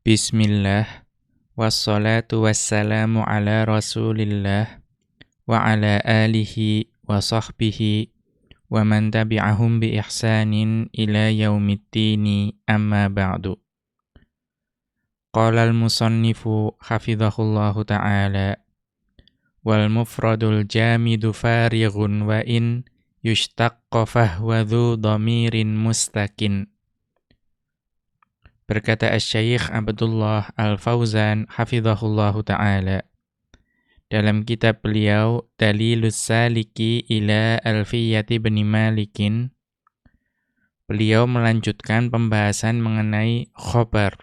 Bismillah Wassalatu wassalamu ala rasulillah Wa ala alihi wa sahbihi Wa man tabi'ahum bi ihsanin ila yaumiddini amma ba'du Qala al-musannifu hafidhahullahu ta'ala Wal mufradul jamidu farighun wa in yushtaqqa fahwa dhu dhamirin mustakin Berkata Asy-Syaikh Abdullah Al-Fauzan hafizahullahu taala. Dalam kitab beliau Dalilus Saliki ila Alfiyati bin Malikin beliau melanjutkan pembahasan mengenai khobar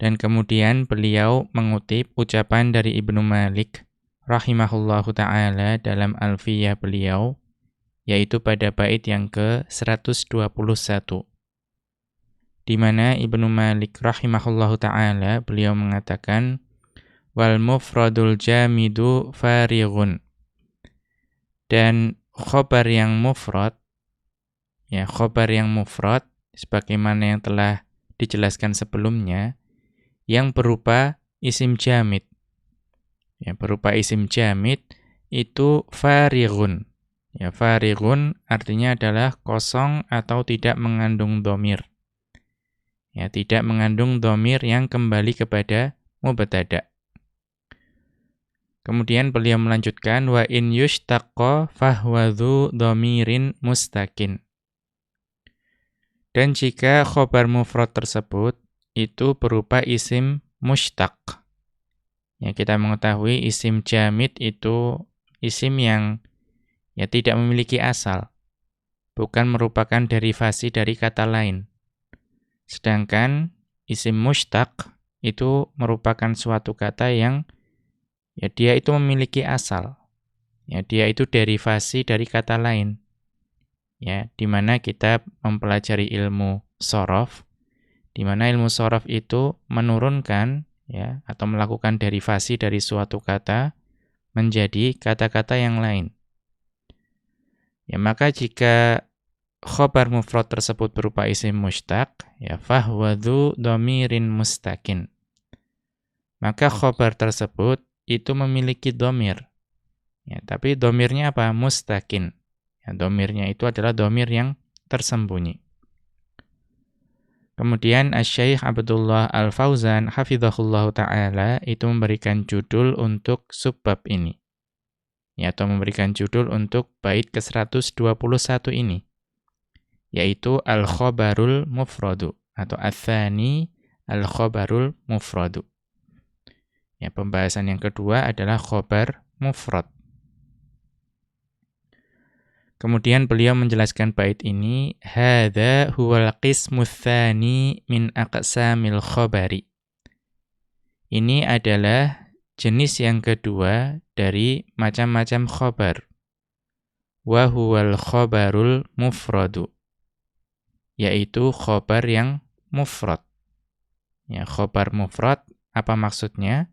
dan kemudian beliau mengutip ucapan dari Ibnu Malik rahimahullahu taala dalam Alfiyah beliau yaitu pada bait yang ke-121 di mana Ibnu Malik rahimahullahu taala beliau mengatakan wal mufradul jamidu farighun. Dan khobar yang mufrad ya khobar yang mufrad sebagaimana yang telah dijelaskan sebelumnya yang berupa isim jamid. Ya berupa isim jamid itu farighun. Ya farighun artinya adalah kosong atau tidak mengandung domir ya tidak mengandung domir yang kembali kepada mubtada. Kemudian beliau melanjutkan wa in yushtaqqa fahwadhu domirin mustakin. Dan jika khobar mufrad tersebut itu berupa isim mushtaq. Ya, kita mengetahui isim jamid itu isim yang ya tidak memiliki asal. Bukan merupakan derivasi dari kata lain. Sedangkan isim mushtaq itu merupakan suatu kata yang ya dia itu memiliki asal. Ya, dia itu derivasi dari kata lain. Ya, di mana kita mempelajari ilmu sorof, di mana ilmu sorof itu menurunkan ya atau melakukan derivasi dari suatu kata menjadi kata-kata yang lain. Ya, maka jika khobar mufrad tersebut berupa isim mushtaq, ya fahwadhu domirin mustakin. Maka khobar tersebut itu memiliki domir. Ya, tapi domirnya apa? Mustakin. Ya, domirnya itu adalah domir yang tersembunyi. Kemudian Asy-Syaikh Abdullah Al-Fauzan hafizahullah taala itu memberikan judul untuk subbab ini. Ya, atau memberikan judul untuk bait ke-121 ini yaitu al-khabarul mufradu atau athani al-khabarul mufradu. Ya, pembahasan yang kedua adalah khobar mufrad. Kemudian beliau menjelaskan bait ini, hadza huwal qismu tsani min aqsamil khabari. Ini adalah jenis yang kedua dari macam-macam khobar. Wa huwal khabarul mufradu yaitu khobar yang mufrad. Ya, khobar mufrad apa maksudnya?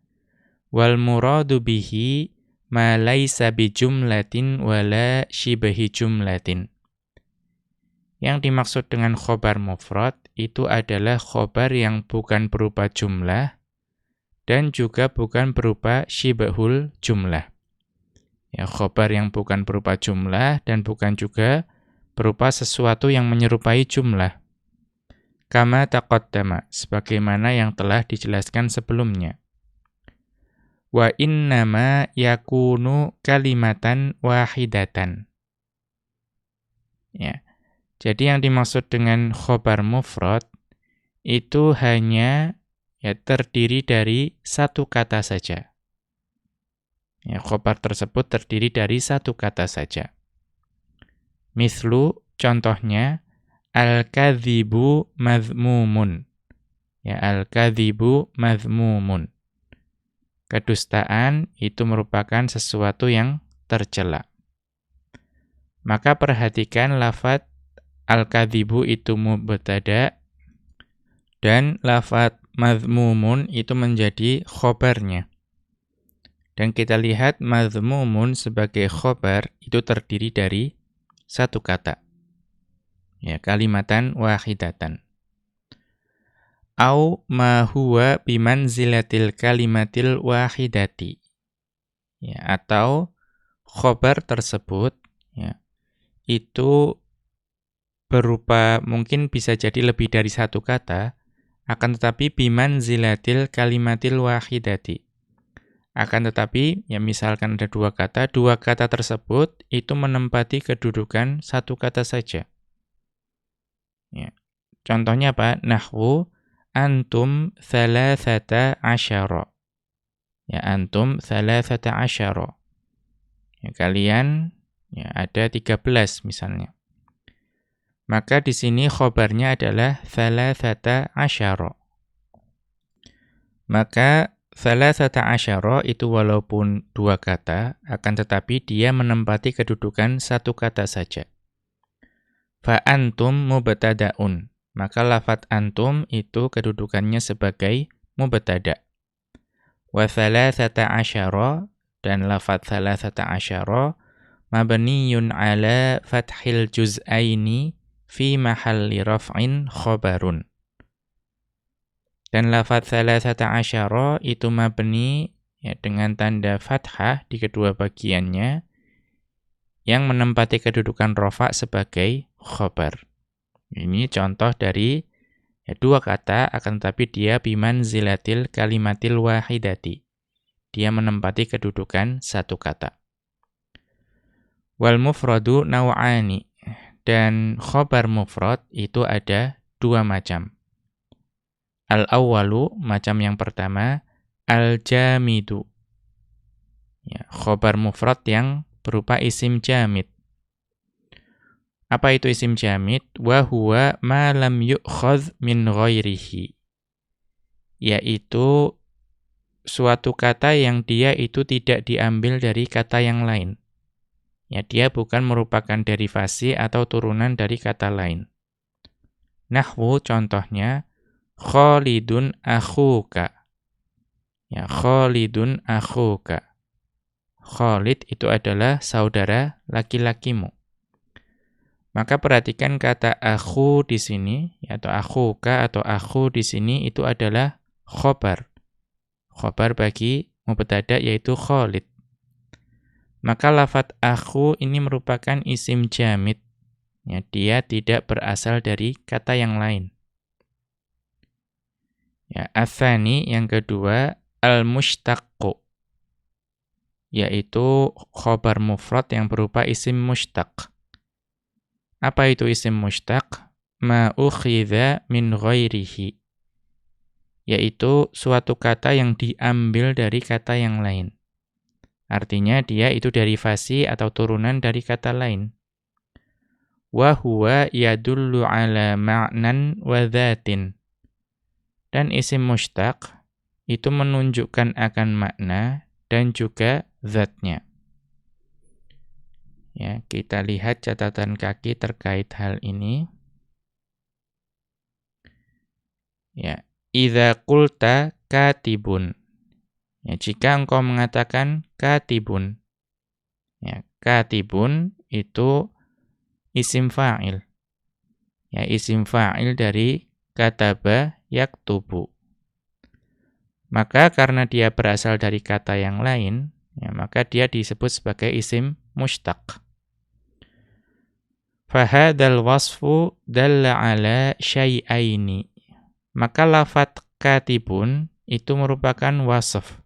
Wal muradu bihi ma laisa bi jumlatin wala shibhi jumlatin. Yang dimaksud dengan khobar mufrad itu adalah khobar yang bukan berupa jumlah dan juga bukan berupa shibhul jumlah. Ya, khobar yang bukan berupa jumlah dan bukan juga berupa sesuatu yang menyerupai jumlah. Kama taqaddama, sebagaimana yang telah dijelaskan sebelumnya. Wa innama yakunu kalimatan wahidatan. Ya. Jadi yang dimaksud dengan khobar mufrad itu hanya ya terdiri dari satu kata saja. Ya, khobar tersebut terdiri dari satu kata saja. Mislu contohnya al-kadzibu mazmumun. Ya, al-kadzibu mazmumun. Kedustaan itu merupakan sesuatu yang tercela. Maka perhatikan lafat al-kadzibu itu mubtada dan lafat mazmumun itu menjadi khobarnya. Dan kita lihat mazmumun sebagai khobar itu terdiri dari satu kata. Ya, kalimatan wahidatan. au ma huwa bimanzilatil kalimatil wahidati. Ya, atau khobar tersebut ya, itu berupa mungkin bisa jadi lebih dari satu kata, akan tetapi bimanzilatil kalimatil wahidati. Akan tetapi, ya misalkan ada dua kata, dua kata tersebut itu menempati kedudukan satu kata saja. Ya. Contohnya apa? Nahwu antum thalathata asyara. Ya, antum thalathata asyara. Ya, kalian ya, ada 13 misalnya. Maka di sini khobarnya adalah thalathata asyara. Maka thalathata asyara itu walaupun dua kata, akan tetapi dia menempati kedudukan satu kata saja. Fa antum mubtada'un. Maka lafat antum itu kedudukannya sebagai mubtada. Wa thalathata asyara dan lafat thalathata asyara mabniyun ala fathil juz'aini fi mahalli raf'in khobarun. Dan lafat thalathata asyara itu mabni ya, dengan tanda fathah di kedua bagiannya yang menempati kedudukan rofa sebagai khobar. Ini contoh dari ya, dua kata, akan tetapi dia biman zilatil kalimatil wahidati. Dia menempati kedudukan satu kata. Wal mufradu naw'ani. Dan khobar mufrad itu ada dua macam. Al-awwalu, macam yang pertama, al-jamidu. Ya, khobar mufrad yang berupa isim jamid. Apa itu isim jamid? Wa huwa ma lam yu'khadh min ghairihi. Yaitu suatu kata yang dia itu tidak diambil dari kata yang lain. Ya, dia bukan merupakan derivasi atau turunan dari kata lain. Nahwu contohnya Khalidun akhuka. Ya, Khalidun akhuka. Khalid itu adalah saudara laki-lakimu. Maka perhatikan kata akhu di sini atau akhuka atau akhu di sini itu adalah khobar. Khobar bagi mubtada yaitu Khalid. Maka lafat akhu ini merupakan isim jamid. Ya, dia tidak berasal dari kata yang lain. Ya, athani yang kedua al-mushtaqqu yaitu khobar mufrad yang berupa isim mushtaq. Apa itu isim mushtaq? Ma ukhidha min ghairihi. Yaitu suatu kata yang diambil dari kata yang lain. Artinya dia itu derivasi atau turunan dari kata lain. Wa huwa yadullu ala ma'nan wa dhatin. Dan isim mushtaq itu menunjukkan akan makna dan juga zatnya. Ya, kita lihat catatan kaki terkait hal ini. Ya, idza qulta katibun. Ya, jika engkau mengatakan katibun. Ya, katibun itu isim fa'il. Ya, isim fa'il dari kataba yaktubu. Maka karena dia berasal dari kata yang lain, ya, maka dia disebut sebagai isim mushtaq. Fahadal wasfu dalla ala syai'aini. Maka lafat katibun itu merupakan wasf.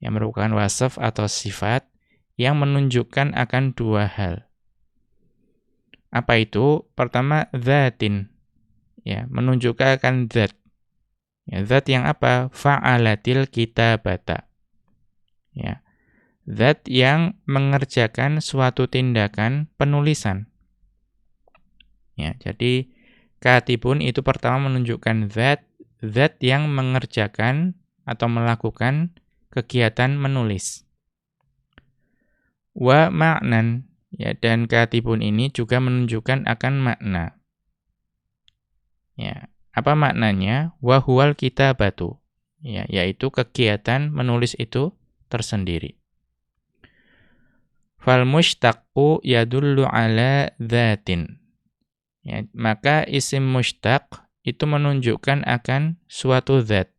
Yang merupakan wasf atau sifat yang menunjukkan akan dua hal. Apa itu? Pertama, zatin. Ya, menunjukkan akan zat. Ya, zat yang apa? Fa'alatil kitabata. Ya. Zat yang mengerjakan suatu tindakan penulisan. Ya, jadi katibun itu pertama menunjukkan zat zat yang mengerjakan atau melakukan kegiatan menulis. Wa ma'nan ya dan katibun ini juga menunjukkan akan makna. Ya, apa maknanya? Wa huwal kitabatu. Ya, yaitu kegiatan menulis itu tersendiri. Fal mushtaqu yadullu ala dhatin. Ya, maka isim mushtaq itu menunjukkan akan suatu zat.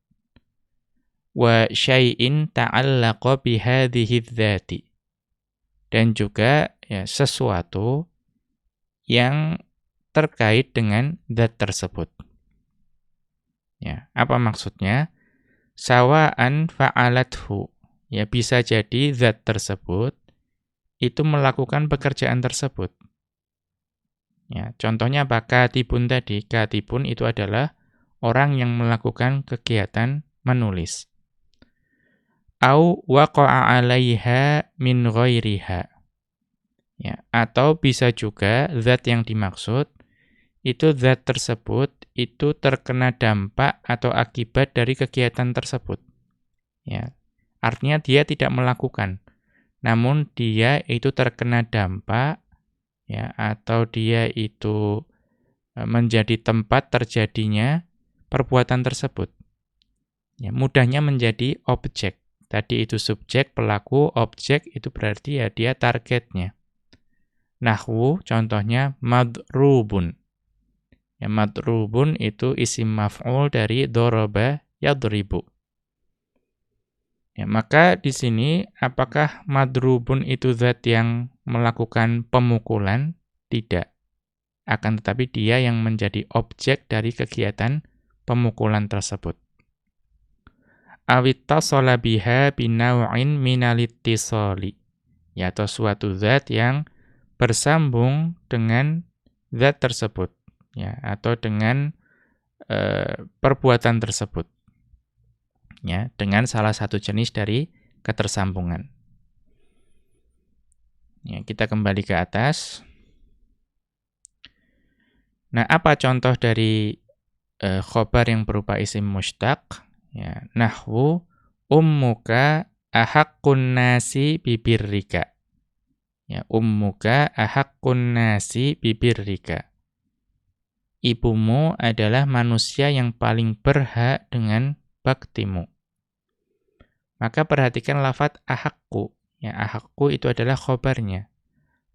Wa syai'in ta'allaqa bihadhihi dzati. Dan juga ya sesuatu yang terkait dengan zat tersebut. Ya, apa maksudnya? Sawa'an fa'alathu. Ya, bisa jadi zat tersebut itu melakukan pekerjaan tersebut. Ya, contohnya apa? Katibun tadi. Katibun itu adalah orang yang melakukan kegiatan menulis. Au waqa'a 'alaiha min ghairiha. Ya, atau bisa juga zat yang dimaksud itu zat tersebut itu terkena dampak atau akibat dari kegiatan tersebut. Ya. Artinya dia tidak melakukan. Namun dia itu terkena dampak ya atau dia itu e, menjadi tempat terjadinya perbuatan tersebut. Ya, mudahnya menjadi objek. Tadi itu subjek, pelaku, objek itu berarti ya dia targetnya. Nahwu contohnya madrubun. Ya, madrubun itu isim maf'ul dari doroba yadribu. Ya, maka di sini apakah madrubun itu zat yang melakukan pemukulan? Tidak. Akan tetapi dia yang menjadi objek dari kegiatan pemukulan tersebut. Awittasala biha binaw'in minalittisali. Ya, atau suatu zat yang bersambung dengan zat tersebut. Ya, atau dengan uh, perbuatan tersebut ya dengan salah satu jenis dari ketersambungan. Ya, kita kembali ke atas. Nah, apa contoh dari uh, khobar yang berupa isim mustaq? Ya, nahwu ummuka ahaqqun nasi bibirrika. Ya, ummuka ahaqqun nasi bibirrika. Ibumu adalah manusia yang paling berhak dengan baktimu. Maka perhatikan lafat ahakku. Ya, ahakku itu adalah khobarnya.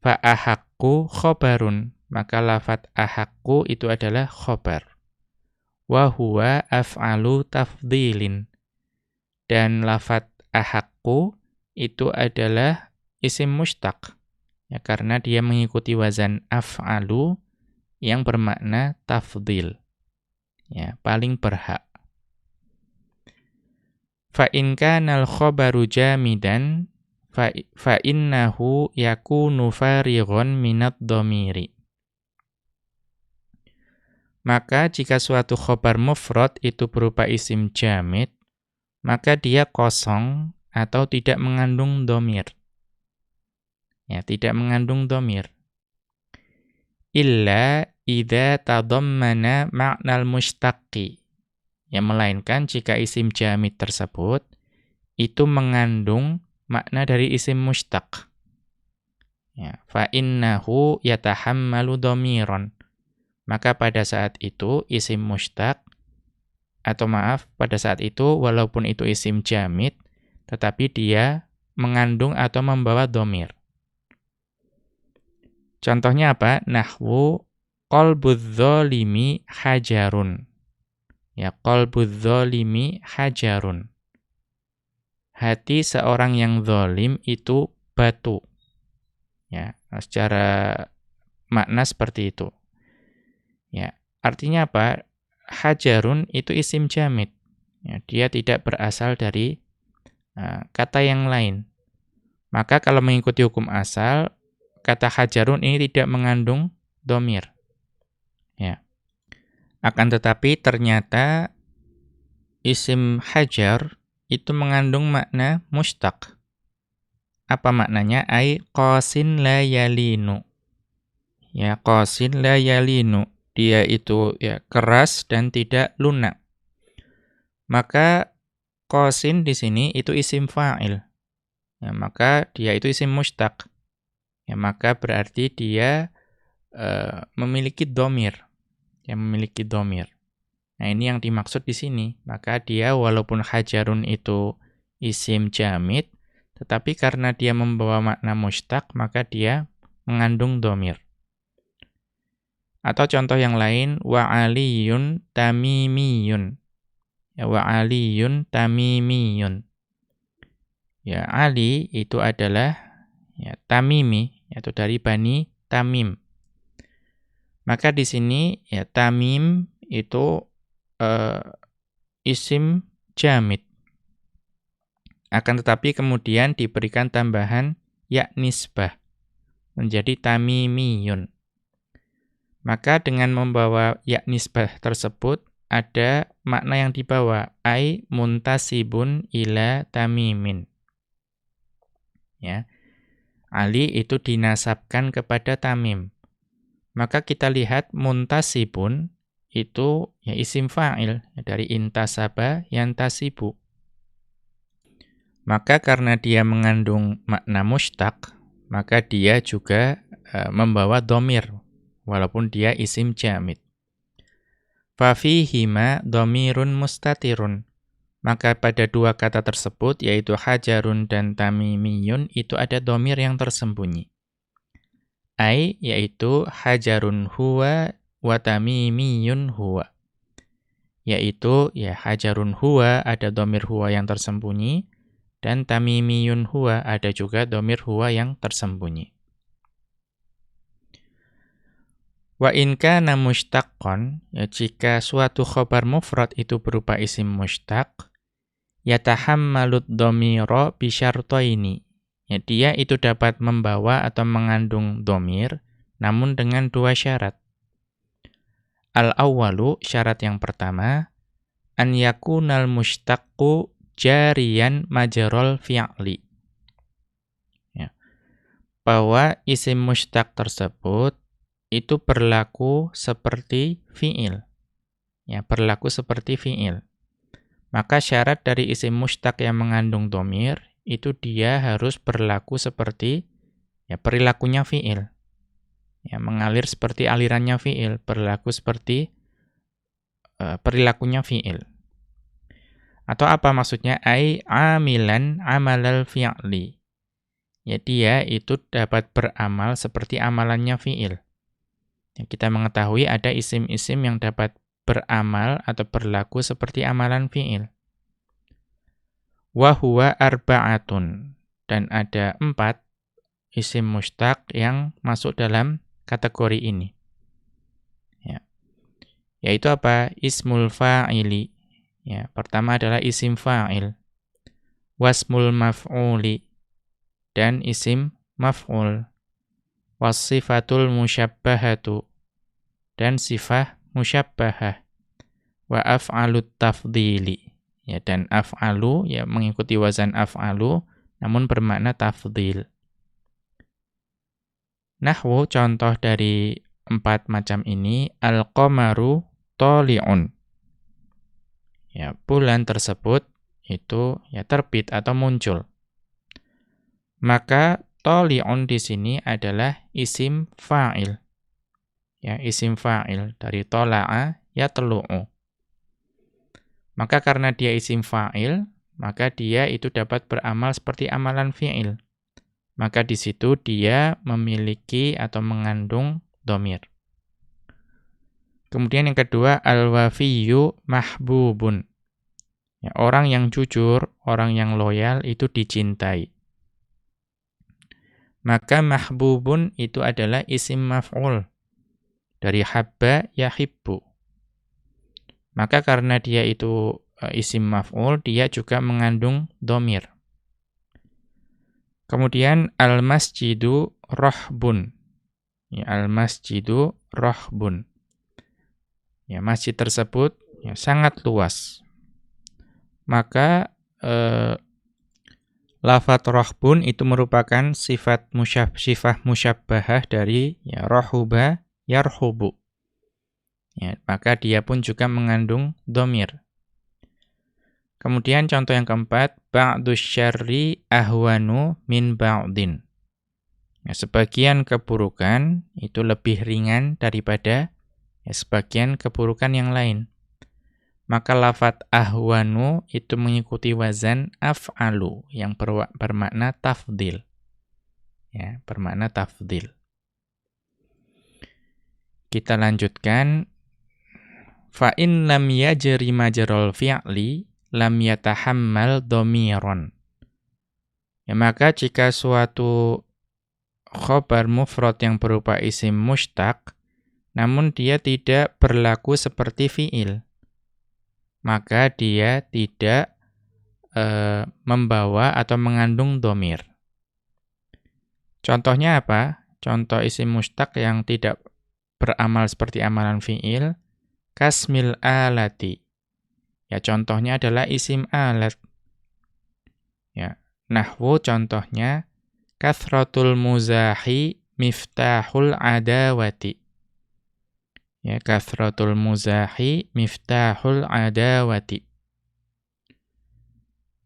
Fa ahakku khobarun. Maka lafat ahakku itu adalah khobar. Wa huwa af'alu tafdilin. Dan lafat ahakku itu adalah isim mustaq. Ya, karena dia mengikuti wazan af'alu yang bermakna tafdil. Ya, paling berhak. Fa in kana al-khabaru jamidan fa, innahu yakunu farighan minad dhamiri. Maka jika suatu khobar mufrad itu berupa isim jamid, maka dia kosong atau tidak mengandung domir. Ya, tidak mengandung domir. Illa idha tadammana ma'nal mushtaqi Ya, melainkan jika isim jamid tersebut itu mengandung makna dari isim mustaq. Ya, fa innahu yatahammalu dhamiran. Maka pada saat itu isim mustaq atau maaf, pada saat itu walaupun itu isim jamid tetapi dia mengandung atau membawa domir. Contohnya apa? Nahwu qalbudz zalimi hajarun. Ya qalbudz zalimi hajarun. Hati seorang yang zalim itu batu. Ya, secara makna seperti itu. Ya, artinya apa? Hajarun itu isim jamid. Ya, dia tidak berasal dari uh, kata yang lain. Maka kalau mengikuti hukum asal, kata hajarun ini tidak mengandung domir. Ya. Akan tetapi ternyata isim hajar itu mengandung makna mustaq. Apa maknanya? Ai qasin la yalinu. Ya, qasin la yalinu. Dia itu ya keras dan tidak lunak. Maka qasin di sini itu isim fa'il. Ya, maka dia itu isim mustaq. Ya, maka berarti dia uh, memiliki domir yang memiliki domir. Nah ini yang dimaksud di sini. Maka dia walaupun hajarun itu isim jamid, tetapi karena dia membawa makna mustaq, maka dia mengandung domir. Atau contoh yang lain, wa aliyun tamimiyun. Ya, wa aliyun tamimiyun. Ya, Ali itu adalah ya, tamimi, yaitu dari Bani Tamim. Maka di sini ya Tamim itu uh, isim jamid. Akan tetapi kemudian diberikan tambahan ya nisbah menjadi tamimiyun. Maka dengan membawa ya nisbah tersebut ada makna yang dibawa ai muntasibun ila tamimin. Ya. Ali itu dinasabkan kepada Tamim. Maka kita lihat muntasibun itu ya isim fa'il ya, dari intasaba yantasibu. Maka karena dia mengandung makna mustaq, maka dia juga uh, membawa domir, walaupun dia isim jamid. Fafihima domirun mustatirun. Maka pada dua kata tersebut, yaitu hajarun dan tamimiyun, itu ada domir yang tersembunyi. Ai, yaitu hajarun huwa wa tamimiyun huwa. Yaitu, ya hajarun huwa, ada domir huwa yang tersembunyi, dan tamimiyun huwa, ada juga domir huwa yang tersembunyi. Wa in kana mushtaqqan, ya jika suatu khobar mufrad itu berupa isim mushtaq, yatahammalut dhamira bisyartaini. Ya, dia itu dapat membawa atau mengandung domir, namun dengan dua syarat. Al-awwalu, syarat yang pertama, an yakunal mustaqqu jarian majarol fi'li. Ya. Bahwa isim mustaq tersebut itu berlaku seperti fi'il. Ya, berlaku seperti fi'il. Maka syarat dari isim mustaq yang mengandung domir, itu dia harus berlaku seperti ya perilakunya fi'il. Ya, mengalir seperti alirannya fi'il, berlaku seperti uh, perilakunya fi'il. Atau apa maksudnya? Ai amilan amalal fi'li. Ya dia itu dapat beramal seperti amalannya fi'il. Ya, kita mengetahui ada isim-isim yang dapat beramal atau berlaku seperti amalan fi'il. Wahuwa arba'atun. Dan ada empat isim mustaq yang masuk dalam kategori ini. Ya. Yaitu apa? Ismul fa'ili. Ya, pertama adalah isim fa'il. Wasmul maf'uli. Dan isim maf'ul. Wasifatul musyabbahatu. Dan sifah musyabbahah wa af'alut tafdili ya dan af'alu ya mengikuti wazan af'alu namun bermakna tafdil nahwu contoh dari empat macam ini al-qamaru toli'un. Ya bulan tersebut itu ya terbit atau muncul. Maka toli'un di sini adalah isim fa'il ya isim fa'il dari tola'a ya telu'u. Maka karena dia isim fa'il, maka dia itu dapat beramal seperti amalan fi'il. Maka di situ dia memiliki atau mengandung domir. Kemudian yang kedua, al-wafiyu mahbubun. Ya, orang yang jujur, orang yang loyal itu dicintai. Maka mahbubun itu adalah isim maf'ul dari habba yahibbu. Maka karena dia itu uh, isim maf'ul, dia juga mengandung domir. Kemudian al-masjidu rohbun. Ya, al-masjidu rohbun. Ya, masjid tersebut ya, sangat luas. Maka eh, lafat rohbun itu merupakan sifat musyab, sifat musyabbahah dari ya, rohuba yarhubu. Ya, maka dia pun juga mengandung domir. Kemudian contoh yang keempat, ba'dus syarri ahwanu min ba'din. Ya, sebagian keburukan itu lebih ringan daripada ya, sebagian keburukan yang lain. Maka lafat ahwanu itu mengikuti wazan af'alu yang bermakna tafdil. Ya, bermakna tafdil. Kita lanjutkan. Fa in lam yajri majrul fi'li lam yatahammal dhamiran. Ya maka jika suatu khobar mufrad yang berupa isim mustaq namun dia tidak berlaku seperti fi'il maka dia tidak e, membawa atau mengandung domir. Contohnya apa? Contoh isim mustaq yang tidak beramal seperti amalan fi'il, kasmil alati. Ya, contohnya adalah isim alat. Ya, nahwu contohnya kathratul muzahi miftahul adawati. Ya, kathratul muzahi miftahul adawati.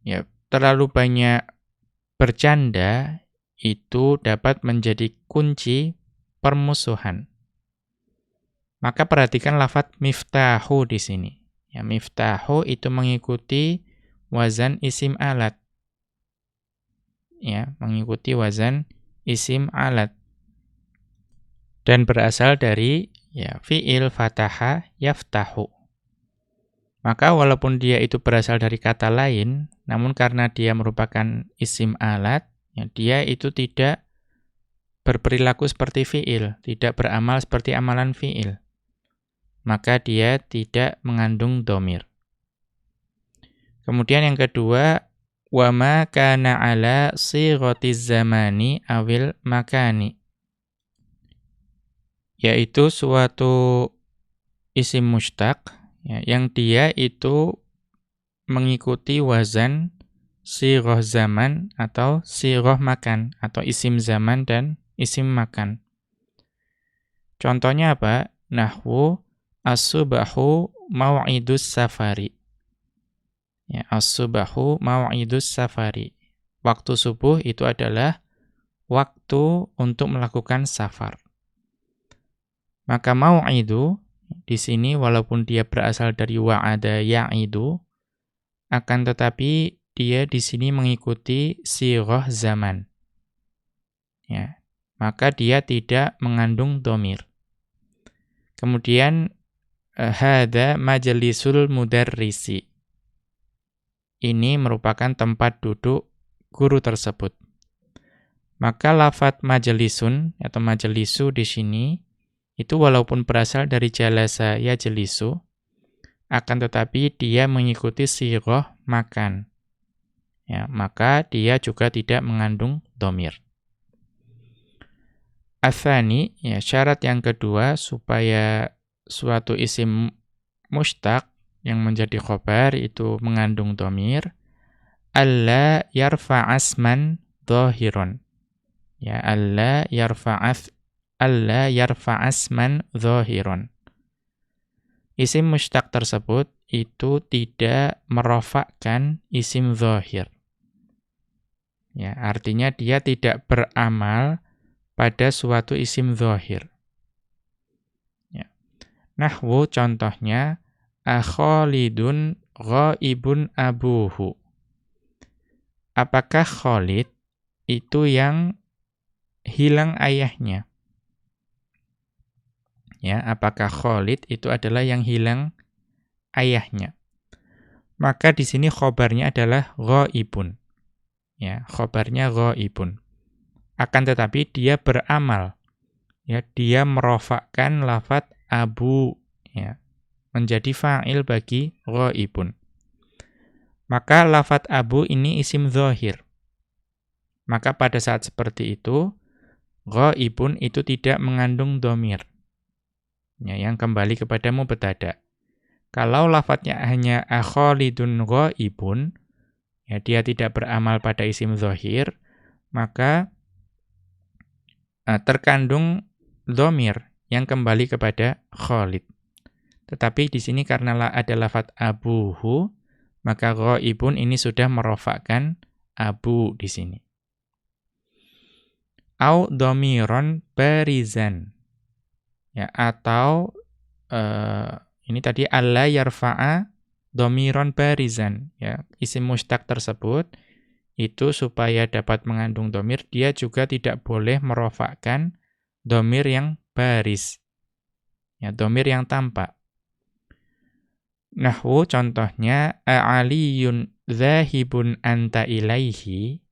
Ya, terlalu banyak bercanda itu dapat menjadi kunci permusuhan. Maka perhatikan lafat miftahu di sini. Ya, miftahu itu mengikuti wazan isim alat. Ya, mengikuti wazan isim alat. Dan berasal dari ya fi'il fataha yaftahu. Maka walaupun dia itu berasal dari kata lain, namun karena dia merupakan isim alat, ya, dia itu tidak berperilaku seperti fi'il, tidak beramal seperti amalan fi'il maka dia tidak mengandung domir. Kemudian yang kedua, wama kana ala sighatiz zamani awil makani. Yaitu suatu isim mustaq ya, yang dia itu mengikuti wazan siroh zaman atau siroh makan atau isim zaman dan isim makan. Contohnya apa? Nahwu as-subahu mau'idus safari. Ya, as-subahu mau'idus safari. Waktu subuh itu adalah waktu untuk melakukan safar. Maka mau'idu di sini walaupun dia berasal dari wa'ada ya'idu akan tetapi dia di sini mengikuti sirah zaman. Ya. Maka dia tidak mengandung domir. Kemudian hada majlisul mudarrisi. Ini merupakan tempat duduk guru tersebut. Maka lafat majelisun atau majelisu di sini itu walaupun berasal dari jalasa ya jelisu, akan tetapi dia mengikuti siroh makan. Ya, maka dia juga tidak mengandung domir. Athani, ya syarat yang kedua supaya suatu isim mustaq yang menjadi khobar itu mengandung domir alla yarfa'asman dhahiron ya alla yarfa'as alla yarfa'asman dhahiron isim mustaq tersebut itu tidak merofakkan isim zahir ya artinya dia tidak beramal pada suatu isim zahir Nahwu contohnya akholidun ghaibun abuhu. Apakah Khalid itu yang hilang ayahnya? Ya, apakah Khalid itu adalah yang hilang ayahnya? Maka di sini khobarnya adalah ghaibun. Ya, khobarnya ghaibun. Akan tetapi dia beramal. Ya, dia merofakkan lafat abu ya menjadi fa'il bagi ghaibun. Maka lafat abu ini isim zahir. Maka pada saat seperti itu ghaibun itu tidak mengandung domir. Ya, yang kembali kepada mubtada. Kalau lafadznya hanya akholidun ghaibun, ya dia tidak beramal pada isim zahir, maka uh, terkandung domir yang kembali kepada Khalid. Tetapi di sini karena ada lafat abuhu, maka ghaibun ini sudah merofakkan abu di sini. Au domiron barizan. Ya, atau uh, ini tadi alla yarfa'a domiron barizan. Ya, isim mustaq tersebut itu supaya dapat mengandung domir, dia juga tidak boleh merofakkan domir yang baris. Ya, domir yang tampak. Nahwu contohnya a'aliyun zahibun anta ilaihi.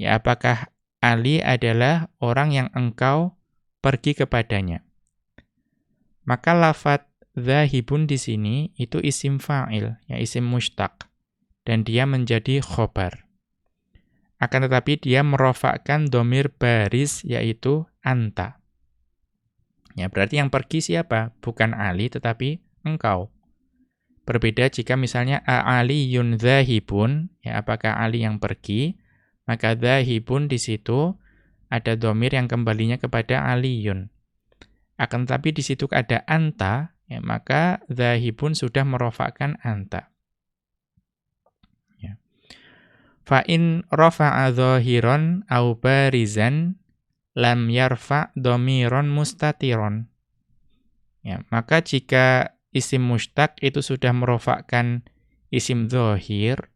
Ya, apakah Ali adalah orang yang engkau pergi kepadanya? Maka lafat zahibun di sini itu isim fa'il, ya isim mustaq. Dan dia menjadi khobar. Akan tetapi dia merofakkan domir baris yaitu anta. Ya, berarti yang pergi siapa? Bukan Ali tetapi engkau. Berbeda jika misalnya yun zahibun, ya apakah Ali yang pergi, maka zahibun di situ ada domir yang kembalinya kepada aliyun. Akan tetapi di situ ada anta, ya, maka zahibun sudah merofakkan anta. Ya. Fa in rafa'a zahiran au barizan lam yarfa' domiron mustatiron. Ya, maka jika isim mustaq itu sudah merofakkan isim zohir,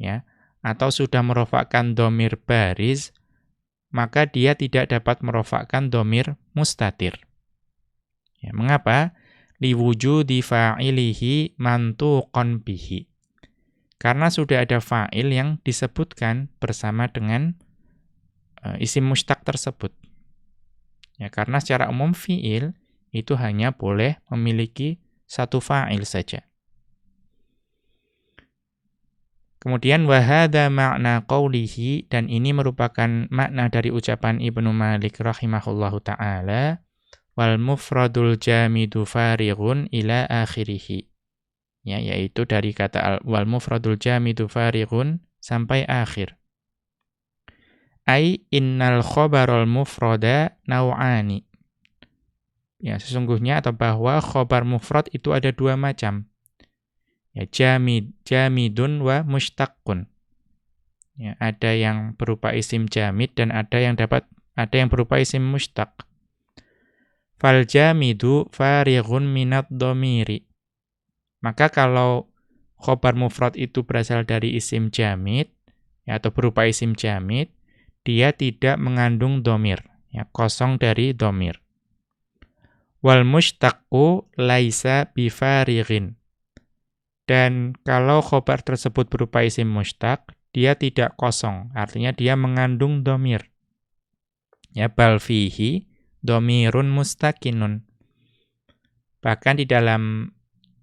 ya, atau sudah merofakkan domir baris, maka dia tidak dapat merofakkan domir mustatir. Ya, mengapa? Liwujudi fa'ilihi mantuqon bihi. Karena sudah ada fa'il yang disebutkan bersama dengan isim mustaq tersebut. Ya, karena secara umum fi'il itu hanya boleh memiliki satu fa'il saja. Kemudian wahada makna qawlihi dan ini merupakan makna dari ucapan Ibnu Malik rahimahullahu taala wal mufradul jamidu farighun ila akhirih. Ya, yaitu dari kata al, wal mufradul jamidu farighun sampai akhir. Ai innal khabarul mufrada nau'ani. Ya, sesungguhnya atau bahwa khobar mufrad itu ada dua macam. Ya, jamid, jamidun wa mushtaqun. Ya, ada yang berupa isim jamid dan ada yang dapat ada yang berupa isim mushtaq. Fal jamidu farighun minad domiri. Maka kalau khobar mufrad itu berasal dari isim jamid ya, atau berupa isim jamid, dia tidak mengandung domir, ya, kosong dari domir. Wal mushtaqu laisa bifarighin. Dan kalau khobar tersebut berupa isim mushtaq, dia tidak kosong, artinya dia mengandung domir. Ya, bal fihi domirun mustakinun. Bahkan di dalam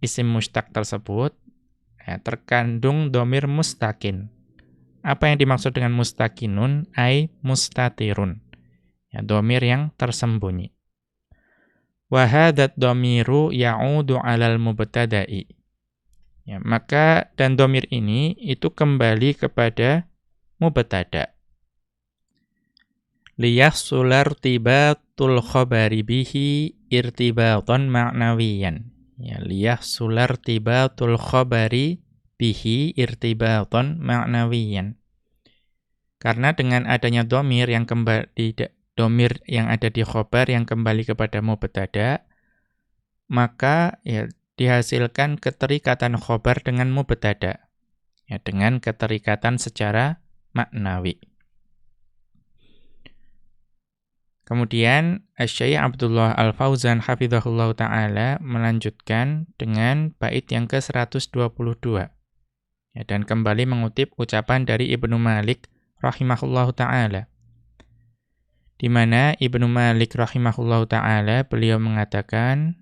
isim mushtaq tersebut, ya, terkandung domir mustakin. Apa yang dimaksud dengan mustakinun? Ai mustatirun. Ya, domir yang tersembunyi. Wahadat domiru ya'udu alal mubtada'i. Ya, maka dan domir ini itu kembali kepada mubtada. Liyahsular tibatul khabari bihi irtibatan ma'nawiyan. Ya, liyahsular tibatul khabari bihi irtibatan ma'nawiyan. Karena dengan adanya domir yang kembali domir yang ada di khobar yang kembali kepada mubtada, maka ya dihasilkan keterikatan khobar dengan mubtada. Ya, dengan keterikatan secara maknawi. Kemudian Syekh Abdullah Al-Fauzan hafizahullah taala melanjutkan dengan bait yang ke-122. Ya, dan kembali mengutip ucapan dari Ibnu Malik rahimahullah taala. Di mana Ibnu Malik rahimahullahu taala beliau mengatakan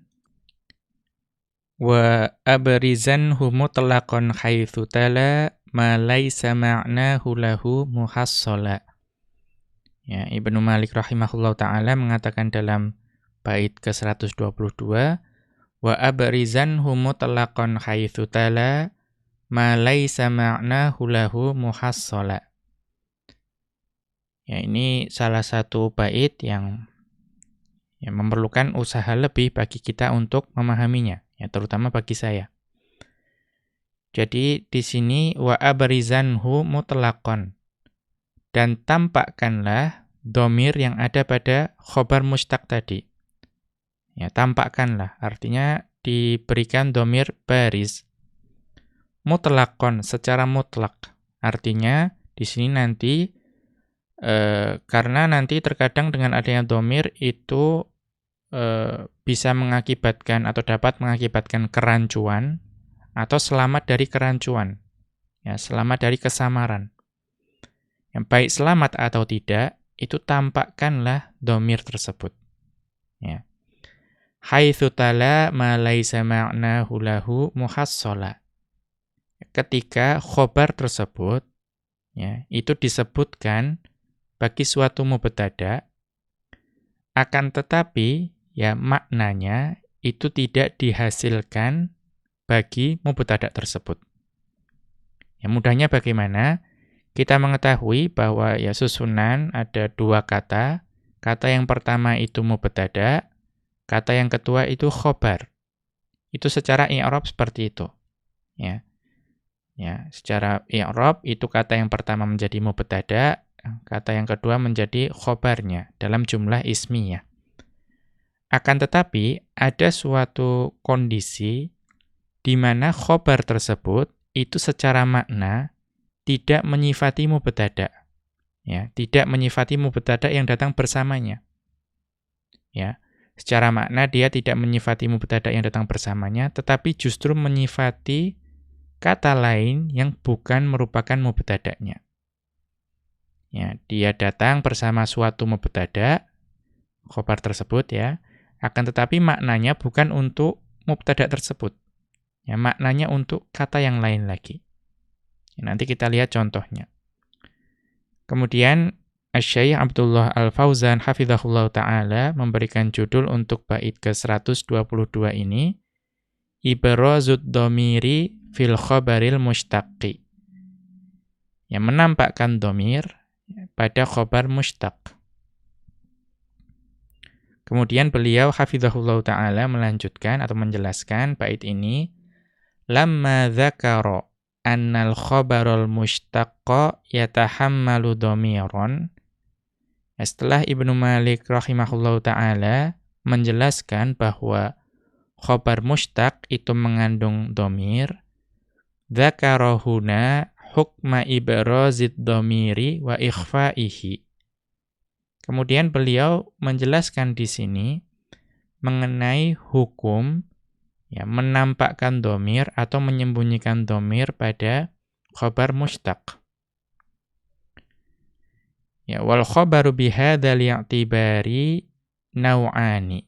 wa abrizanhu mutlaqan haitsu tala ma laisa ma'nahu lahu muhassala. Ya Ibnu Malik rahimahullahu taala mengatakan dalam bait ke-122 wa abrizanhu mutlaqan haitsu tala ma laisa ma'nahu lahu muhassala Ya, ini salah satu bait yang ya, memerlukan usaha lebih bagi kita untuk memahaminya, ya terutama bagi saya. Jadi di sini wa abrizanhu mutlaqan dan tampakkanlah domir yang ada pada khobar mustaq tadi. Ya, tampakkanlah, artinya diberikan domir baris. Mutlaqan secara mutlak. Artinya di sini nanti E, karena nanti terkadang dengan adanya domir itu e, bisa mengakibatkan atau dapat mengakibatkan kerancuan atau selamat dari kerancuan. Ya, selamat dari kesamaran. Yang baik selamat atau tidak, itu tampakkanlah domir tersebut. Ya. Haitsu tala ma laisa ma'nahu lahu muhassala. Ketika khobar tersebut ya, itu disebutkan bagi suatu mubtada akan tetapi ya maknanya itu tidak dihasilkan bagi mubtada tersebut. Ya mudahnya bagaimana? Kita mengetahui bahwa ya susunan ada dua kata. Kata yang pertama itu mubtada, kata yang kedua itu khobar. Itu secara i'rab seperti itu. Ya. Ya, secara i'rab itu kata yang pertama menjadi mubtada, kata yang kedua menjadi khobarnya dalam jumlah ismiyah. Akan tetapi ada suatu kondisi di mana khobar tersebut itu secara makna tidak menyifati mubtada. Ya, tidak menyifati mubtada yang datang bersamanya. Ya. Secara makna dia tidak menyifati mubtada yang datang bersamanya, tetapi justru menyifati kata lain yang bukan merupakan mubtada'nya. Ya, dia datang bersama suatu mubtada, khobar tersebut ya, akan tetapi maknanya bukan untuk mubtada tersebut. Ya, maknanya untuk kata yang lain lagi. Ya, nanti kita lihat contohnya. Kemudian Asy-Syaikh Abdullah Al-Fauzan hafizahullah taala memberikan judul untuk bait ke-122 ini Ibrazud domiri fil khabaril mushtaqi. Yang menampakkan domir pada khobar mushtaq. Kemudian beliau hafizahullah taala melanjutkan atau menjelaskan bait ini lamma dzakara annal khabarul mushtaqqa yatahammalu dhamiran setelah Ibnu Malik rahimahullahu taala menjelaskan bahwa khabar mushtaq itu mengandung domir, dzakarahuna hukma ibrazid domiri wa ikhfaihi. Kemudian beliau menjelaskan di sini mengenai hukum ya menampakkan domir atau menyembunyikan domir pada khobar mustaq. Ya, wal khobaru bihadzal i'tibari nau'ani.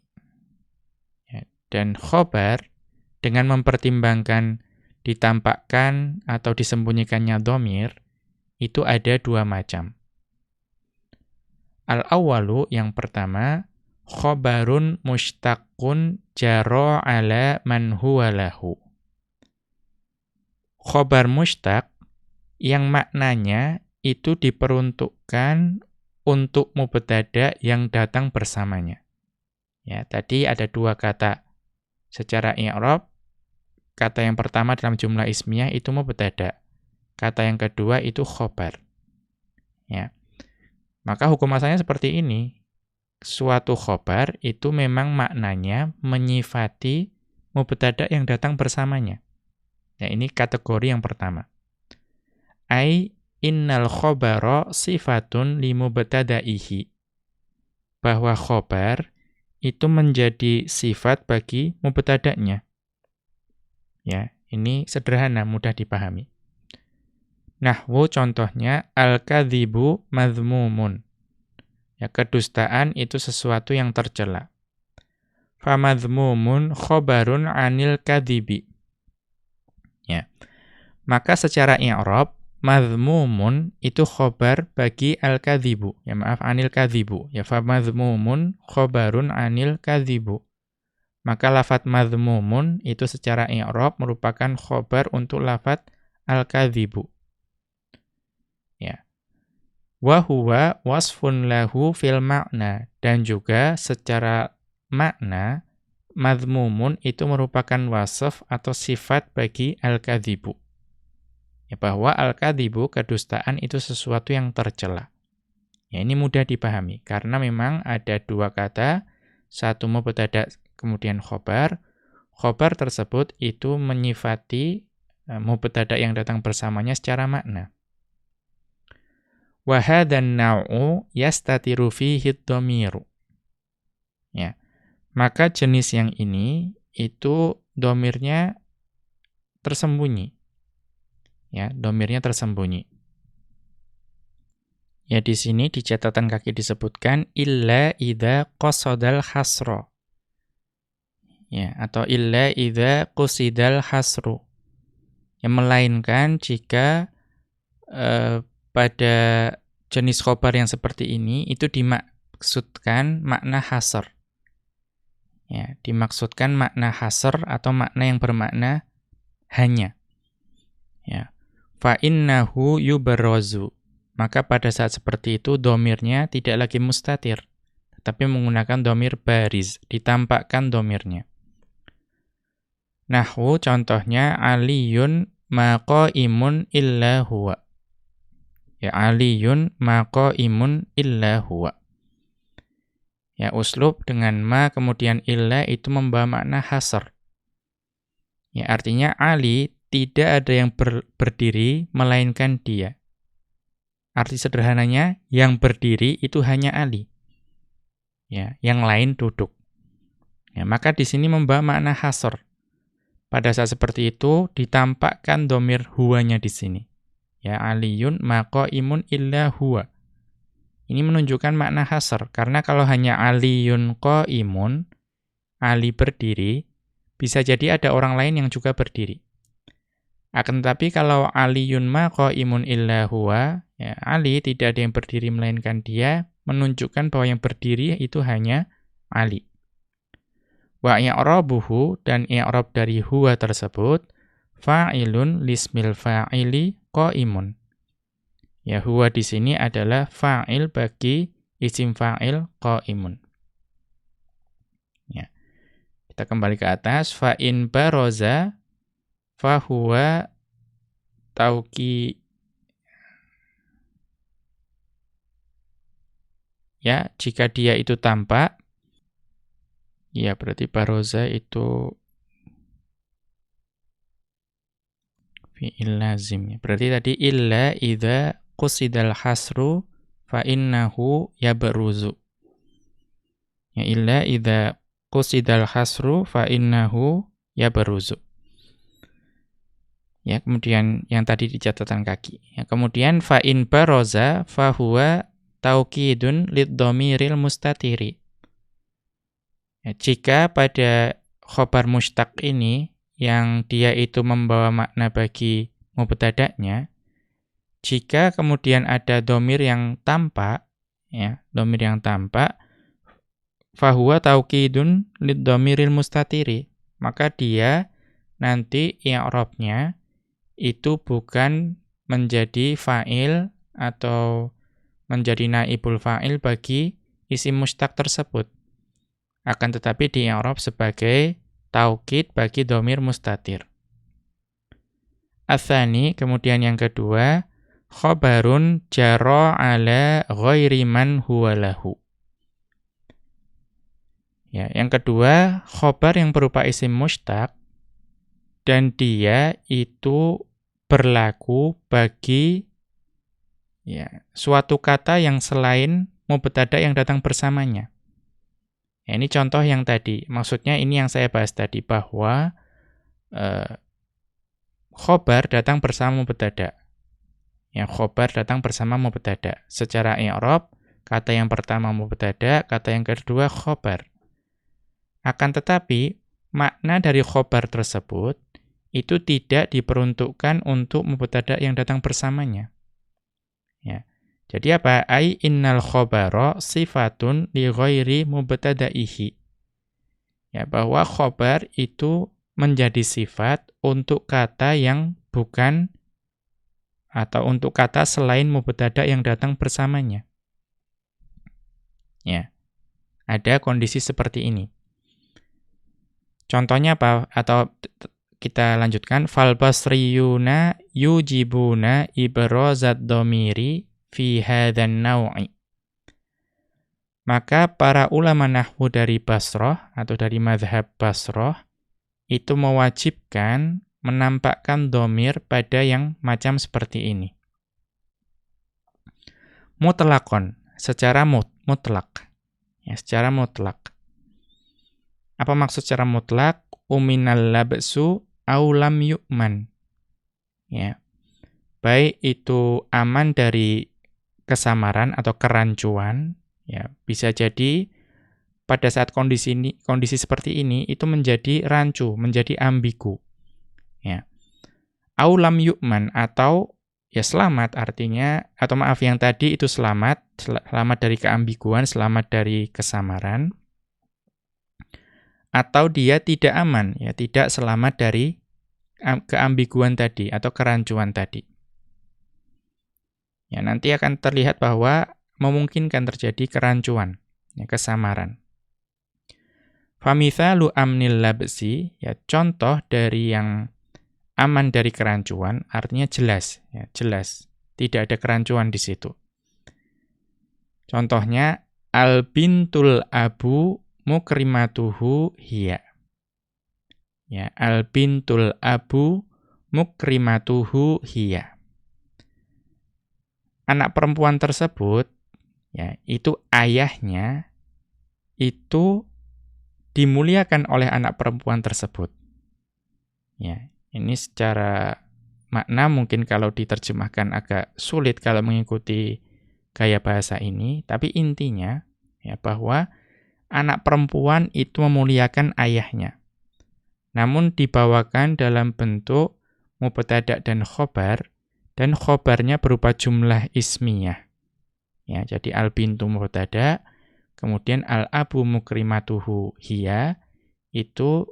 Ya, dan khobar dengan mempertimbangkan ditampakkan atau disembunyikannya domir, itu ada dua macam. Al-awalu yang pertama, khobarun mushtaqun jaro ala man huwa lahu. Khobar mushtaq yang maknanya itu diperuntukkan untuk mubtada yang datang bersamanya. Ya, tadi ada dua kata secara i'rab. Kata yang pertama dalam jumlah ismiyah itu mubtada. Kata yang kedua itu khobar. Ya. Maka hukum asalnya seperti ini suatu khobar itu memang maknanya menyifati mubtada yang datang bersamanya. Ya, ini kategori yang pertama. Ai innal khobaro sifatun limubtada'ihi. Bahwa khobar itu menjadi sifat bagi mubtada'nya. Ya, ini sederhana, mudah dipahami. Nahwu contohnya al-kadzibu madhmumun. Ya, kedustaan itu sesuatu yang tercela. Famadhmumun khobarun anil kadhibi. Ya. Maka secara i'rab madhmumun itu khobar bagi al-kadhibu. Ya maaf anil kadhibu. Ya famadhmumun khobarun anil kadhibu. Maka lafat madhmumun itu secara i'rab merupakan khobar untuk lafat al-kadhibu wa huwa wasfun lahu fil makna dan juga secara makna madhmumun itu merupakan wasaf atau sifat bagi al-kadzibu. Ya, bahwa al-kadzibu kedustaan itu sesuatu yang tercela. Ya, ini mudah dipahami karena memang ada dua kata, satu mubtada kemudian khobar. Khobar tersebut itu menyifati uh, mubtada yang datang bersamanya secara makna. Wa hadzan naw'u yastatiru fihi dhamiru. Ya. maka jenis yang ini itu domirnya tersembunyi. Ya, domirnya tersembunyi. Ya di sini di catatan kaki disebutkan illa idza qasadal hasra. Ya, atau illa idza qusidal hasru. Yang melainkan jika eh, pada jenis khobar yang seperti ini itu dimaksudkan makna hasr. Ya, dimaksudkan makna hasr atau makna yang bermakna hanya. Ya. Fa innahu yubarrazu. Maka pada saat seperti itu domirnya tidak lagi mustatir, tetapi menggunakan domir baris, ditampakkan domirnya. Nahwu contohnya aliyun imun illa huwa. Ya aliyun imun illa huwa. Ya uslub dengan ma kemudian illa itu membawa makna hasr. Ya artinya Ali tidak ada yang ber, berdiri melainkan dia. Arti sederhananya yang berdiri itu hanya Ali. Ya, yang lain duduk. Ya, maka di sini membawa makna hasr. Pada saat seperti itu ditampakkan domir huwanya di sini. Ya aliyun imun illa huwa. Ini menunjukkan makna hasr karena kalau hanya aliyun imun, Ali berdiri, bisa jadi ada orang lain yang juga berdiri. Akan tetapi kalau aliyun imun illa huwa, ya Ali tidak ada yang berdiri melainkan dia, menunjukkan bahwa yang berdiri itu hanya Ali. Wa i'rabuhu dan i'rab dari huwa tersebut fa'ilun lismil fa'ili qaimun. Ya huwa di sini adalah fa'il bagi isim fa'il qaimun. Ya. Kita kembali ke atas fa in baroza fa huwa tauki Ya, jika dia itu tampak Ya, berarti baroza itu fi'il lazim. Berarti tadi illa idza qusidal hasru fa innahu yabruzu. Ya illa idza qusidal hasru fa innahu yabruzu. Ya, kemudian yang tadi di catatan kaki. Ya, kemudian fa in baroza fa huwa taukidun lid dhamiril mustatiri. Ya, jika pada khobar mustaq ini yang dia itu membawa makna bagi mubtada'nya, jika kemudian ada domir yang tampak, ya, domir yang tampak, fahuwa taukidun lid domiril mustatiri, maka dia nanti i'rabnya itu bukan menjadi fa'il atau menjadi naibul fa'il bagi isim mustaq tersebut akan tetapi di i'rab sebagai taukid bagi domir mustatir. Athani, kemudian yang kedua, khobarun jaro ala ghairi huwalahu. Ya, yang kedua, khobar yang berupa isim mustaq dan dia itu berlaku bagi ya, suatu kata yang selain mubtada yang datang bersamanya. Ya, ini contoh yang tadi. Maksudnya ini yang saya bahas tadi bahwa eh, khobar datang bersama mubtada. Ya, khobar datang bersama mubtada. Secara i'rab, kata yang pertama mubtada, kata yang kedua khobar. Akan tetapi, makna dari khobar tersebut itu tidak diperuntukkan untuk mubtada yang datang bersamanya. Jadi apa? Ai innal khobaro sifatun li ghairi mubtada'ihi. Ya, bahwa khobar itu menjadi sifat untuk kata yang bukan atau untuk kata selain mubtada yang datang bersamanya. Ya. Ada kondisi seperti ini. Contohnya apa? Atau kita lanjutkan fal basriyuna yujibuna ibrazat domiri fi hadzal naw'i. Maka para ulama nahwu dari Basroh atau dari madhab Basroh itu mewajibkan menampakkan domir pada yang macam seperti ini. Mutlakon, secara mut, mutlak. Ya, secara mutlak. Apa maksud secara mutlak? Uminal labsu aulam yu'man. Ya. Baik itu aman dari kesamaran atau kerancuan, ya, bisa jadi pada saat kondisi ini kondisi seperti ini itu menjadi rancu, menjadi ambigu. Ya. Aulam yu'man atau ya selamat artinya atau maaf yang tadi itu selamat, selamat dari keambiguan, selamat dari kesamaran. Atau dia tidak aman, ya tidak selamat dari keambiguan tadi atau kerancuan tadi. Ya, nanti akan terlihat bahwa memungkinkan terjadi kerancuan, ya, kesamaran. Famithalu amnil labsi, ya contoh dari yang aman dari kerancuan artinya jelas, ya, jelas. Tidak ada kerancuan di situ. Contohnya al bintul abu mukrimatuhu hiya. Ya, al bintul abu mukrimatuhu hiya. Anak perempuan tersebut ya, itu ayahnya itu dimuliakan oleh anak perempuan tersebut. Ya, ini secara makna mungkin kalau diterjemahkan agak sulit kalau mengikuti gaya bahasa ini, tapi intinya ya bahwa anak perempuan itu memuliakan ayahnya. Namun dibawakan dalam bentuk mubtada' dan khobar, dan khobarnya berupa jumlah ismiyah. Ya, jadi al-bintu mubtada', kemudian al-abu mukrimatuhu hiya, itu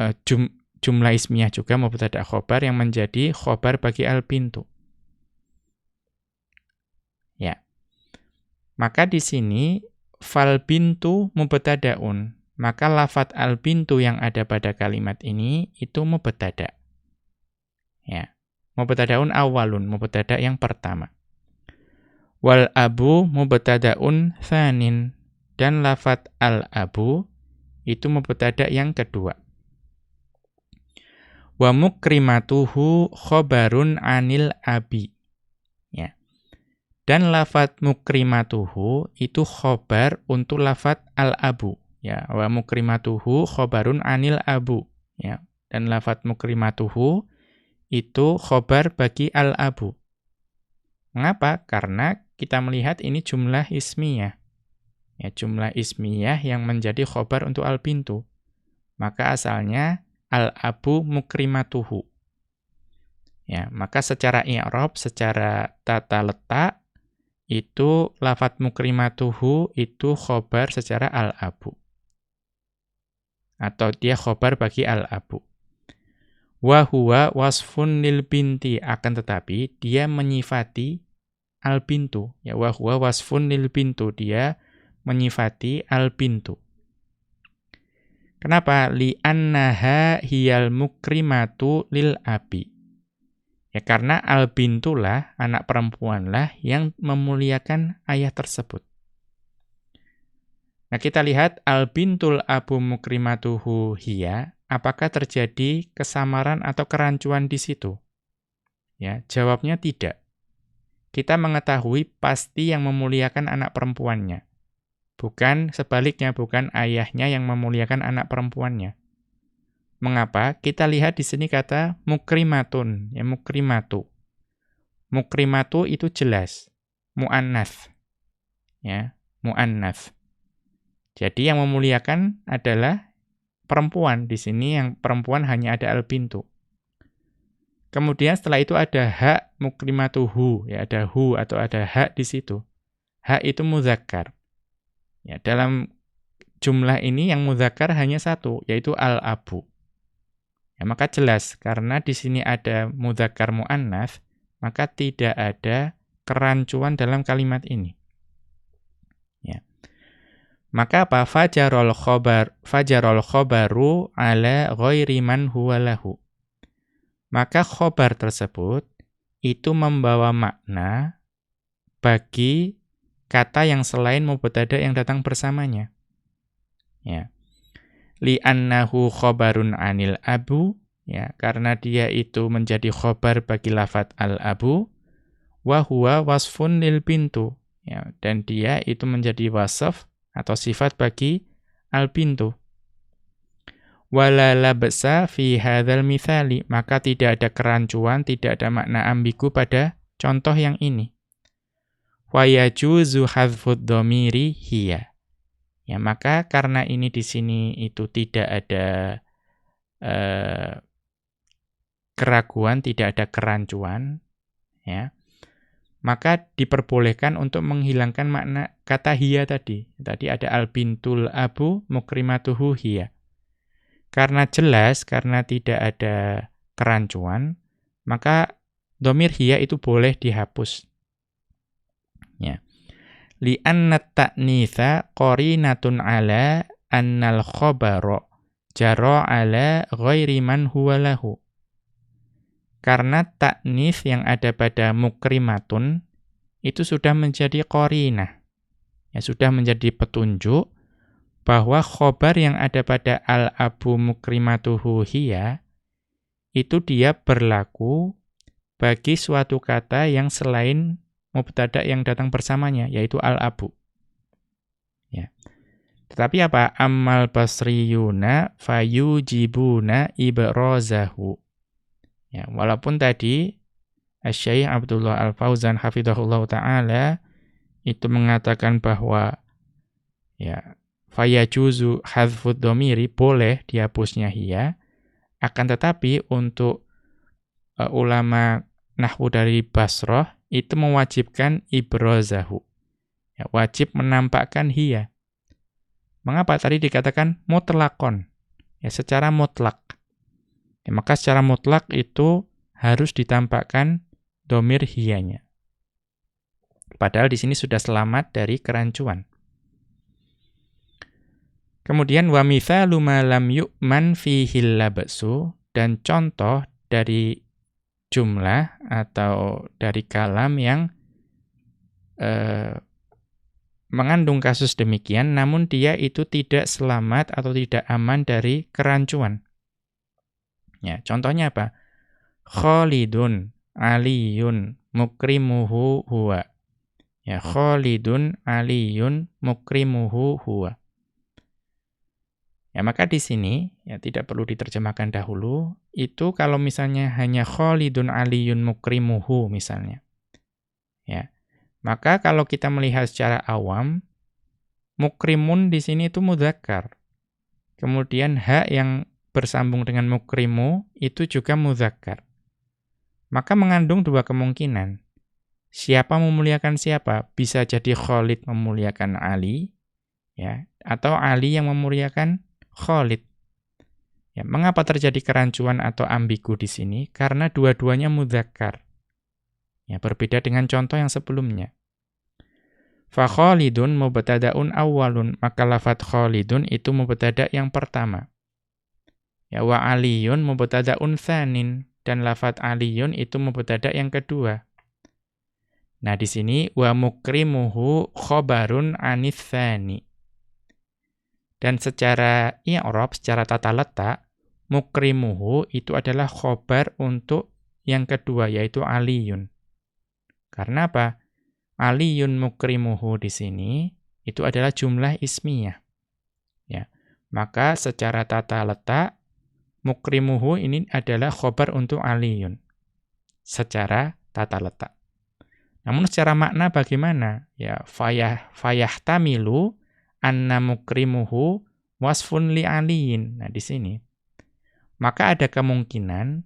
uh, jum, jumlah ismiyah juga mubtada khobar yang menjadi khobar bagi al-bintu. Ya. Maka di sini fal bintu mubtadaun. Maka lafat al bintu yang ada pada kalimat ini itu mubtada. Ya. Mubtadaun awalun, mubtada yang pertama. Wal abu mubtadaun tsanin dan lafat al abu itu mubtada yang kedua. Wa mukrimatuhu khobarun anil abi. Ya. Dan lafat mukrimatuhu itu khobar untuk lafat al-abu. Ya, wa mukrimatuhu khobarun anil abu. Ya. Dan lafat mukrimatuhu itu khobar bagi al-abu. Mengapa? Karena kita melihat ini jumlah ismiyah. Ya, jumlah ismiyah yang menjadi khobar untuk al-bintu. Maka asalnya al-abu mukrimatuhu. Ya, maka secara i'rab, secara tata letak itu lafat mukrimatuhu itu khobar secara al-abu. Atau dia khobar bagi al-abu. Wa huwa wasfun lil binti akan tetapi dia menyifati al-bintu. Ya wa huwa wasfun lil bintu dia menyifati al-bintu. Kenapa? Li'annaha hiyal mukrimatu lil abi. Ya karena albintulah, anak perempuanlah yang memuliakan ayah tersebut. Nah kita lihat albintul abu mukrimatuhu hiya, apakah terjadi kesamaran atau kerancuan di situ? Ya, jawabnya tidak. Kita mengetahui pasti yang memuliakan anak perempuannya. Bukan sebaliknya, bukan ayahnya yang memuliakan anak perempuannya. Mengapa? Kita lihat di sini kata mukrimatun, ya mukrimatu. Mukrimatu itu jelas, mu'annath. Ya, mu'annath. Jadi yang memuliakan adalah perempuan. Di sini yang perempuan hanya ada al-bintu. Kemudian setelah itu ada hak mukrimatuhu, ya ada hu atau ada hak di situ. Hak itu muzakkar. Ya, dalam jumlah ini yang mudzakkar hanya satu, yaitu al-abu. Ya, maka jelas karena di sini ada mudzakkar muannats, maka tidak ada kerancuan dalam kalimat ini. Maka apa? Fajarul khobar, fajarul khobaru ala ghairi man huwa lahu. Maka khobar tersebut itu membawa makna bagi kata yang selain mubtada yang datang bersamanya. Ya. Li'annahu khobarun anil abu, ya, karena dia itu menjadi khobar bagi lafat al-abu, wa huwa wasfun lil pintu, ya, dan dia itu menjadi wasaf atau sifat bagi al-pintu. wala labsa fi hadzal mithali, maka tidak ada kerancuan, tidak ada makna ambigu pada contoh yang ini. Wa yajuzu hadzfud dhamiri. Ya, maka karena ini di sini itu tidak ada eh, keraguan, tidak ada kerancuan, ya maka diperbolehkan untuk menghilangkan makna kata hiya tadi. Tadi ada albintul abu mukrimatuhu hiya. Karena jelas, karena tidak ada kerancuan, maka domir hiya itu boleh dihapus. Ya. Li'anna ta'nitha qorinatun ala annal khobaro jaro ala ghairi man huwa lahu. Karena taknis yang ada pada mukrimatun itu sudah menjadi korina. Ya, sudah menjadi petunjuk bahwa khobar yang ada pada al-abu mukrimatuhu hiya itu dia berlaku bagi suatu kata yang selain mubtada yang datang bersamanya, yaitu al-abu. Ya. Tetapi apa? Ammal basriyuna fayujibuna ibrazahu. Ya, walaupun tadi Syekh Abdullah Al-Fauzan hafizahullah taala itu mengatakan bahwa ya fayajuzu hadzfud dhamiri boleh dihapusnya hiya akan tetapi untuk uh, ulama nahwu dari Basrah itu mewajibkan ibrazahu ya, wajib menampakkan hiya mengapa tadi dikatakan mutlakon? Ya secara mutlak Ya, maka secara mutlak itu harus ditampakkan domir hiyanya. Padahal di sini sudah selamat dari kerancuan. Kemudian wa mithalu ma lam yu'man dan contoh dari jumlah atau dari kalam yang eh, mengandung kasus demikian namun dia itu tidak selamat atau tidak aman dari kerancuan. Ya, contohnya apa? Khalidun aliyun mukrimuhu huwa. Ya, Khalidun aliyun mukrimuhu huwa. Ya, maka di sini ya tidak perlu diterjemahkan dahulu. Itu kalau misalnya hanya Khalidun aliyun mukrimuhu misalnya. Ya. Maka kalau kita melihat secara awam, mukrimun di sini itu mudzakkar. Kemudian hak yang bersambung dengan mukrimu itu juga muzakkar. Maka mengandung dua kemungkinan. Siapa memuliakan siapa? Bisa jadi Khalid memuliakan Ali, ya, atau Ali yang memuliakan Khalid. Ya, mengapa terjadi kerancuan atau ambigu di sini? Karena dua-duanya muzakkar. Ya, berbeda dengan contoh yang sebelumnya. Fa Khalidun mubtada'un awwalun, maka lafadz Khalidun itu mubtada' yang pertama. Ya wa aliyun mubtada'un tsanin dan lafat aliyun itu mubtada yang kedua. Nah, di sini wa mukrimuhu khabarun anis tsani. Dan secara i'rab, secara tata letak, mukrimuhu itu adalah khobar untuk yang kedua yaitu aliyun. Karena apa? Aliyun mukrimuhu di sini itu adalah jumlah ismiyah. Ya. Maka secara tata letak mukrimuhu ini adalah khobar untuk aliyun. Secara tata letak. Namun secara makna bagaimana? Ya, fayah fayah tamilu anna mukrimuhu wasfun li aliyin. Nah, di sini. Maka ada kemungkinan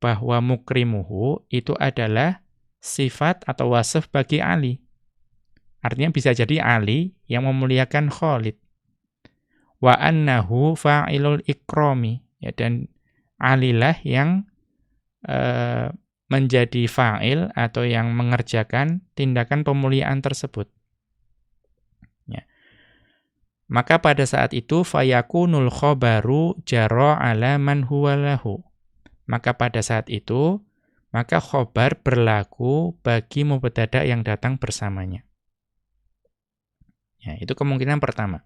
bahwa mukrimuhu itu adalah sifat atau wasf bagi Ali. Artinya bisa jadi Ali yang memuliakan Khalid. Wa annahu fa'ilul ikrami ya dan alilah yang uh, menjadi fa'il atau yang mengerjakan tindakan pemuliaan tersebut. Ya. Maka pada saat itu fayakunul khobaru jaro ala man huwalahu. Maka pada saat itu maka khobar berlaku bagi mubtada yang datang bersamanya. Ya, itu kemungkinan pertama.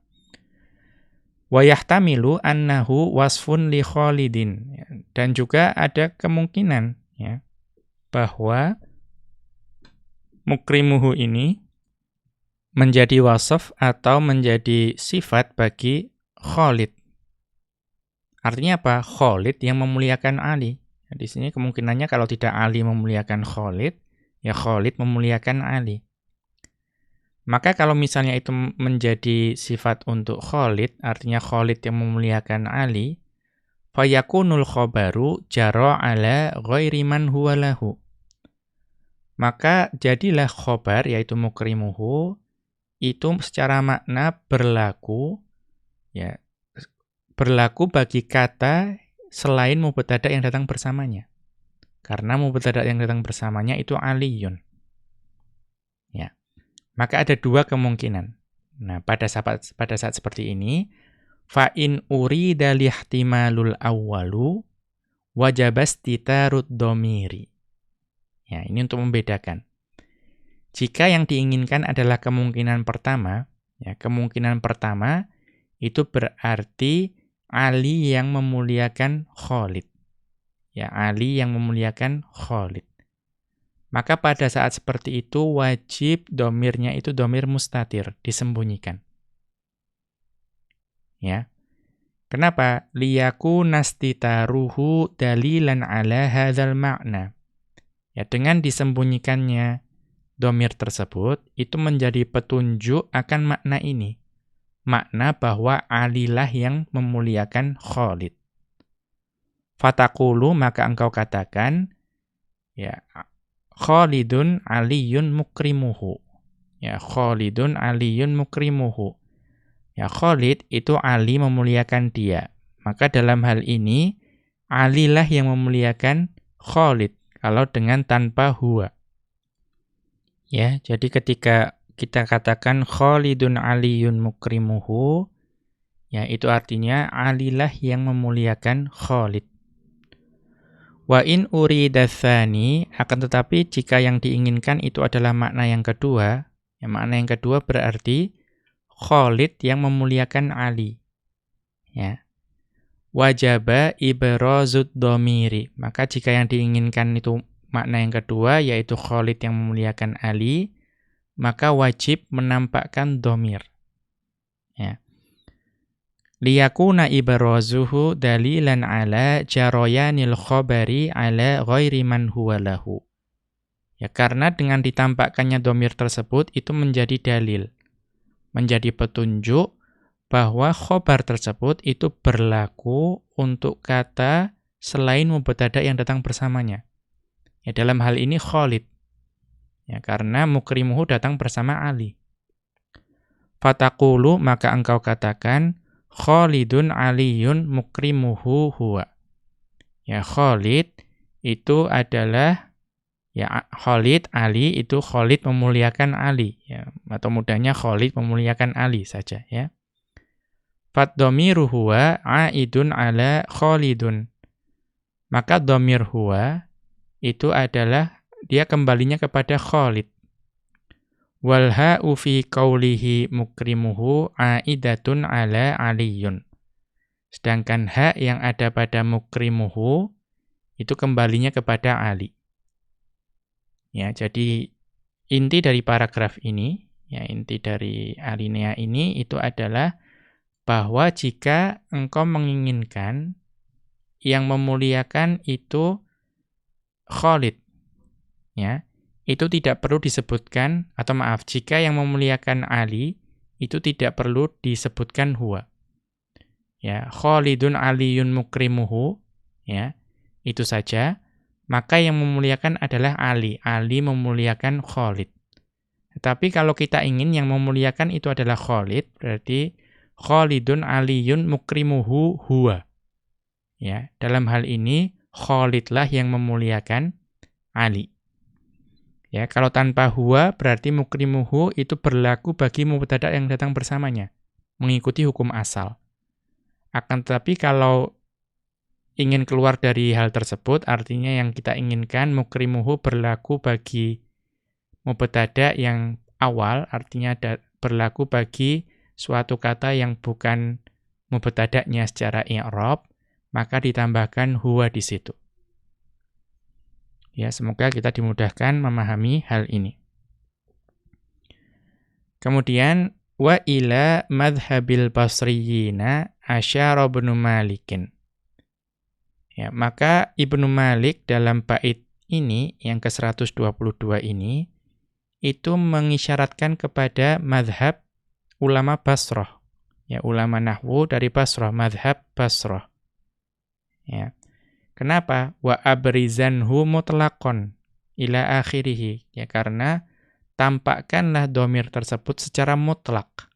Wa yahtamilu annahu wasfun li Khalidin. Dan juga ada kemungkinan ya bahwa mukrimuhu ini menjadi wasaf atau menjadi sifat bagi Khalid. Artinya apa? Khalid yang memuliakan Ali. Di sini kemungkinannya kalau tidak Ali memuliakan Khalid, ya Khalid memuliakan Ali. Maka kalau misalnya itu menjadi sifat untuk Khalid, artinya Khalid yang memuliakan Ali, fayakunul khobaru jaro ala ghairi man huwa lahu. Maka jadilah khobar, yaitu mukrimuhu, itu secara makna berlaku, ya berlaku bagi kata selain mubtada yang datang bersamanya. Karena mubtada yang datang bersamanya itu aliyun. Maka ada dua kemungkinan. Nah, pada saat pada saat seperti ini, fa in urida lihtimalul awwalu wajabastitarud domiri. Ya, ini untuk membedakan. Jika yang diinginkan adalah kemungkinan pertama, ya, kemungkinan pertama itu berarti Ali yang memuliakan Khalid. Ya, Ali yang memuliakan Khalid. Maka pada saat seperti itu wajib domirnya itu domir mustatir, disembunyikan. Ya. Kenapa? Liyaku nastitaruhu dalilan ala hadzal makna. Ya, dengan disembunyikannya domir tersebut, itu menjadi petunjuk akan makna ini. Makna bahwa alilah yang memuliakan Khalid. Fatakulu maka engkau katakan, ya Khalidun aliyun mukrimuhu. Ya, Khalidun aliyun mukrimuhu. Ya, Khalid itu Ali memuliakan dia. Maka dalam hal ini, Alilah yang memuliakan Khalid. Kalau dengan tanpa huwa. Ya, jadi ketika kita katakan Khalidun aliyun mukrimuhu, ya itu artinya Alilah yang memuliakan Khalid. Wa in uridatsani akan tetapi jika yang diinginkan itu adalah makna yang kedua, ya makna yang kedua berarti Khalid yang memuliakan Ali. Ya. Wajaba ibrazud domiri. Maka jika yang diinginkan itu makna yang kedua yaitu Khalid yang memuliakan Ali, maka wajib menampakkan domir. Ya liyakuna ibrazuhu dalilan ala jaroyanil khabari ala ghairi man huwa lahu. Ya karena dengan ditampakkannya domir tersebut itu menjadi dalil, menjadi petunjuk bahwa khobar tersebut itu berlaku untuk kata selain mubtada yang datang bersamanya. Ya dalam hal ini Khalid. Ya karena mukrimuhu datang bersama Ali. Fatakulu maka engkau katakan Khalidun aliyun mukrimuhu huwa. Ya Khalid itu adalah ya Khalid Ali itu Khalid memuliakan Ali ya atau mudahnya Khalid memuliakan Ali saja ya. Fat dhamiru huwa aidun ala Khalidun. Maka dhamir huwa itu adalah dia kembalinya kepada Khalid. Wal ha'u fi qawlihi mukrimuhu aidatun ala aliyun. Sedangkan hak yang ada pada mukrimuhu itu kembalinya kepada Ali. Ya, jadi inti dari paragraf ini, ya inti dari alinea ini itu adalah bahwa jika engkau menginginkan yang memuliakan itu Khalid, ya, itu tidak perlu disebutkan, atau maaf, jika yang memuliakan Ali, itu tidak perlu disebutkan huwa. Ya, Khalidun aliyun mukrimuhu, ya, itu saja. Maka yang memuliakan adalah Ali. Ali memuliakan Khalid. Tapi kalau kita ingin yang memuliakan itu adalah Khalid, berarti Khalidun aliyun mukrimuhu huwa. Ya, dalam hal ini Khalidlah yang memuliakan Ali. Ya, kalau tanpa huwa berarti mukrimuhu itu berlaku bagi mubtada yang datang bersamanya, mengikuti hukum asal. Akan tetapi kalau ingin keluar dari hal tersebut, artinya yang kita inginkan mukrimuhu berlaku bagi mubtada yang awal, artinya berlaku bagi suatu kata yang bukan mubtada'nya secara i'rab, maka ditambahkan huwa di situ. Ya, semoga kita dimudahkan memahami hal ini. Kemudian wa ila madhhabil basriyina asyara ibn Malikin. Ya, maka Ibnu Malik dalam bait ini yang ke-122 ini itu mengisyaratkan kepada madhab ulama Basrah. Ya, ulama nahwu dari Basrah, madhab Basrah. Ya. Kenapa? Wa abrizanhu mutlaqon ila akhirih. Ya, karena tampakkanlah domir tersebut secara mutlak.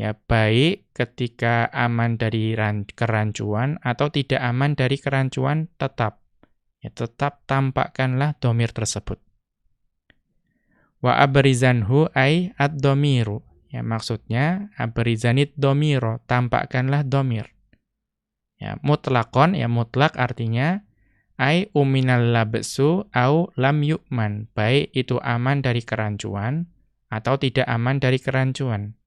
Ya baik ketika aman dari kerancuan atau tidak aman dari kerancuan tetap. Ya tetap tampakkanlah domir tersebut. Wa abrizanhu ay ad-domiru. Ya maksudnya abrizanit domiro tampakkanlah domir ya mutlakon ya mutlak artinya ay uminal labsu au lam yu'man baik itu aman dari kerancuan atau tidak aman dari kerancuan